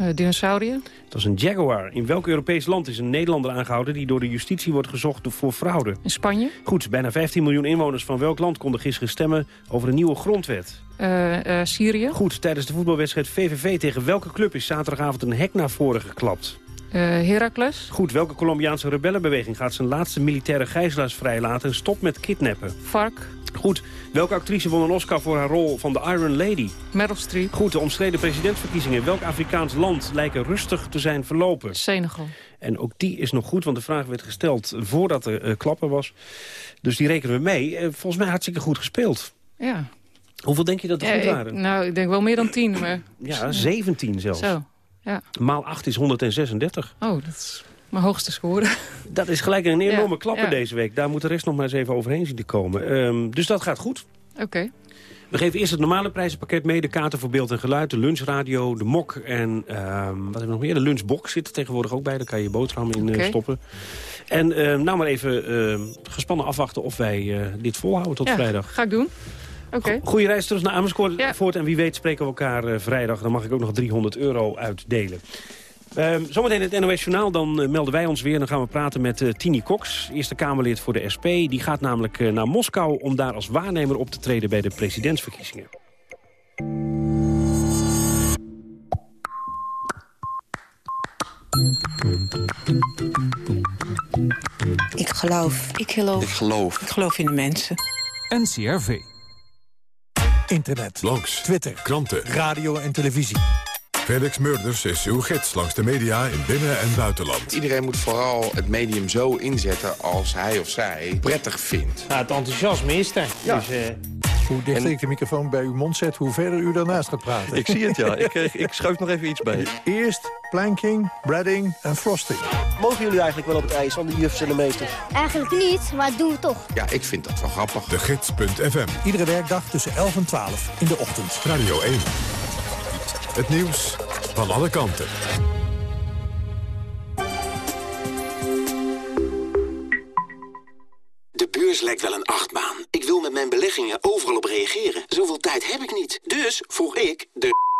Uh, dinosaurier. Dat is een jaguar. In welk Europees land is een Nederlander aangehouden... die door de justitie wordt gezocht voor fraude? In Spanje. Goed, bijna 15 miljoen inwoners van welk land konden gisteren stemmen... over een nieuwe grondwet? Uh, Syrië. Goed, tijdens de voetbalwedstrijd VVV tegen welke club... is zaterdagavond een hek naar voren geklapt? Uh, Heracles. Goed, welke Colombiaanse rebellenbeweging gaat zijn laatste militaire gijzelaars vrijlaten... en stop met kidnappen? FARC. Goed, welke actrice won een Oscar voor haar rol van de Iron Lady? Meryl Streep. Goed, de omstreden presidentsverkiezingen. Welk Afrikaans land lijken rustig te zijn verlopen? Senegal. En ook die is nog goed, want de vraag werd gesteld voordat er uh, klappen was. Dus die rekenen we mee. Uh, volgens mij hartstikke goed gespeeld. Ja. Hoeveel denk je dat er ja, goed waren? Ik, nou, ik denk wel meer dan tien. Maar... Ja, 17 zelfs. Zo, ja. Maal 8 is 136. Oh, dat is mijn hoogste score. Dat is gelijk een enorme Ja, klapper ja. deze week. Daar moet de rest nog maar eens even overheen zien te komen. Um, dus dat gaat goed. Oké. Okay. We geven eerst het normale prijzenpakket mee. De kaarten voor beeld en geluid, de lunchradio, de mok en um, wat hebben we nog meer? De lunchbox zit er tegenwoordig ook bij. Daar kan je je boterham in okay. uh, stoppen. En uh, nou maar even uh, gespannen afwachten of wij dit volhouden tot ja, vrijdag. ga ik doen. Okay. Goeie reis terug naar Amersfoort. Ja. En wie weet spreken we elkaar uh, vrijdag. Dan mag ik ook nog 300 euro uitdelen. Uh, zometeen het NOS Journaal, dan uh, melden wij ons weer. Dan gaan we praten met uh, Tini Cox, eerste Kamerlid voor de SP. Die gaat namelijk naar Moskou om daar als waarnemer op te treden bij de presidentsverkiezingen. Ik geloof. Ik geloof. Ik geloof. Ik geloof in de mensen. NCRV. Internet. Langs. Twitter. Kranten. Radio en televisie. Felix Murders is uw gids langs de media in binnen- en buitenland. Iedereen moet vooral het medium zo inzetten als hij of zij prettig vindt. Nou, het enthousiasme is er. Ja. Dus, uh... Hoe dichter en... ik de microfoon bij uw mond zet, hoe verder u daarnaast gaat praten. Ik zie het, ja. ik, ik schuif nog even iets bij. Eerst planking, breading en frosting. Mogen jullie eigenlijk wel op het ijs van de jufs en de meesters? Eigenlijk niet, maar doen we toch. Ja, ik vind dat wel grappig. De Gids.fm. Iedere werkdag tussen 11 en 12 in de ochtend. Radio 1. Het nieuws van alle kanten. De beurs lijkt wel een achtbaan. Ik wil met mijn beleggingen overal op reageren. Zoveel tijd heb ik niet. Dus vroeg ik de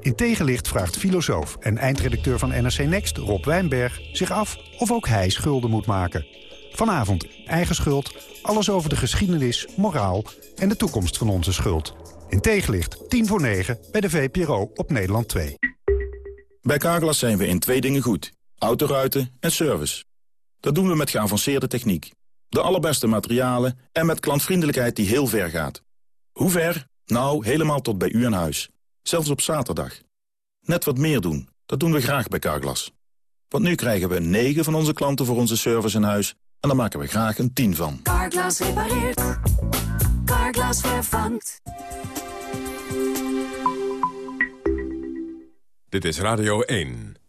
In tegenlicht vraagt filosoof en eindredacteur van NRC Next, Rob Wijnberg... zich af of ook hij schulden moet maken. Vanavond eigen schuld, alles over de geschiedenis, moraal... en de toekomst van onze schuld. In tegenlicht, 10 voor 9, bij de VPRO op Nederland 2. Bij Carglass zijn we in twee dingen goed. Autoruiten en service. Dat doen we met geavanceerde techniek. De allerbeste materialen en met klantvriendelijkheid die heel ver gaat. Hoe ver? Nou, helemaal tot bij u aan huis. Zelfs op zaterdag. Net wat meer doen, dat doen we graag bij Carglass. Want nu krijgen we 9 van onze klanten voor onze service in huis... en daar maken we graag een 10 van. Carglass repareert. Carglass vervangt. Dit is Radio 1.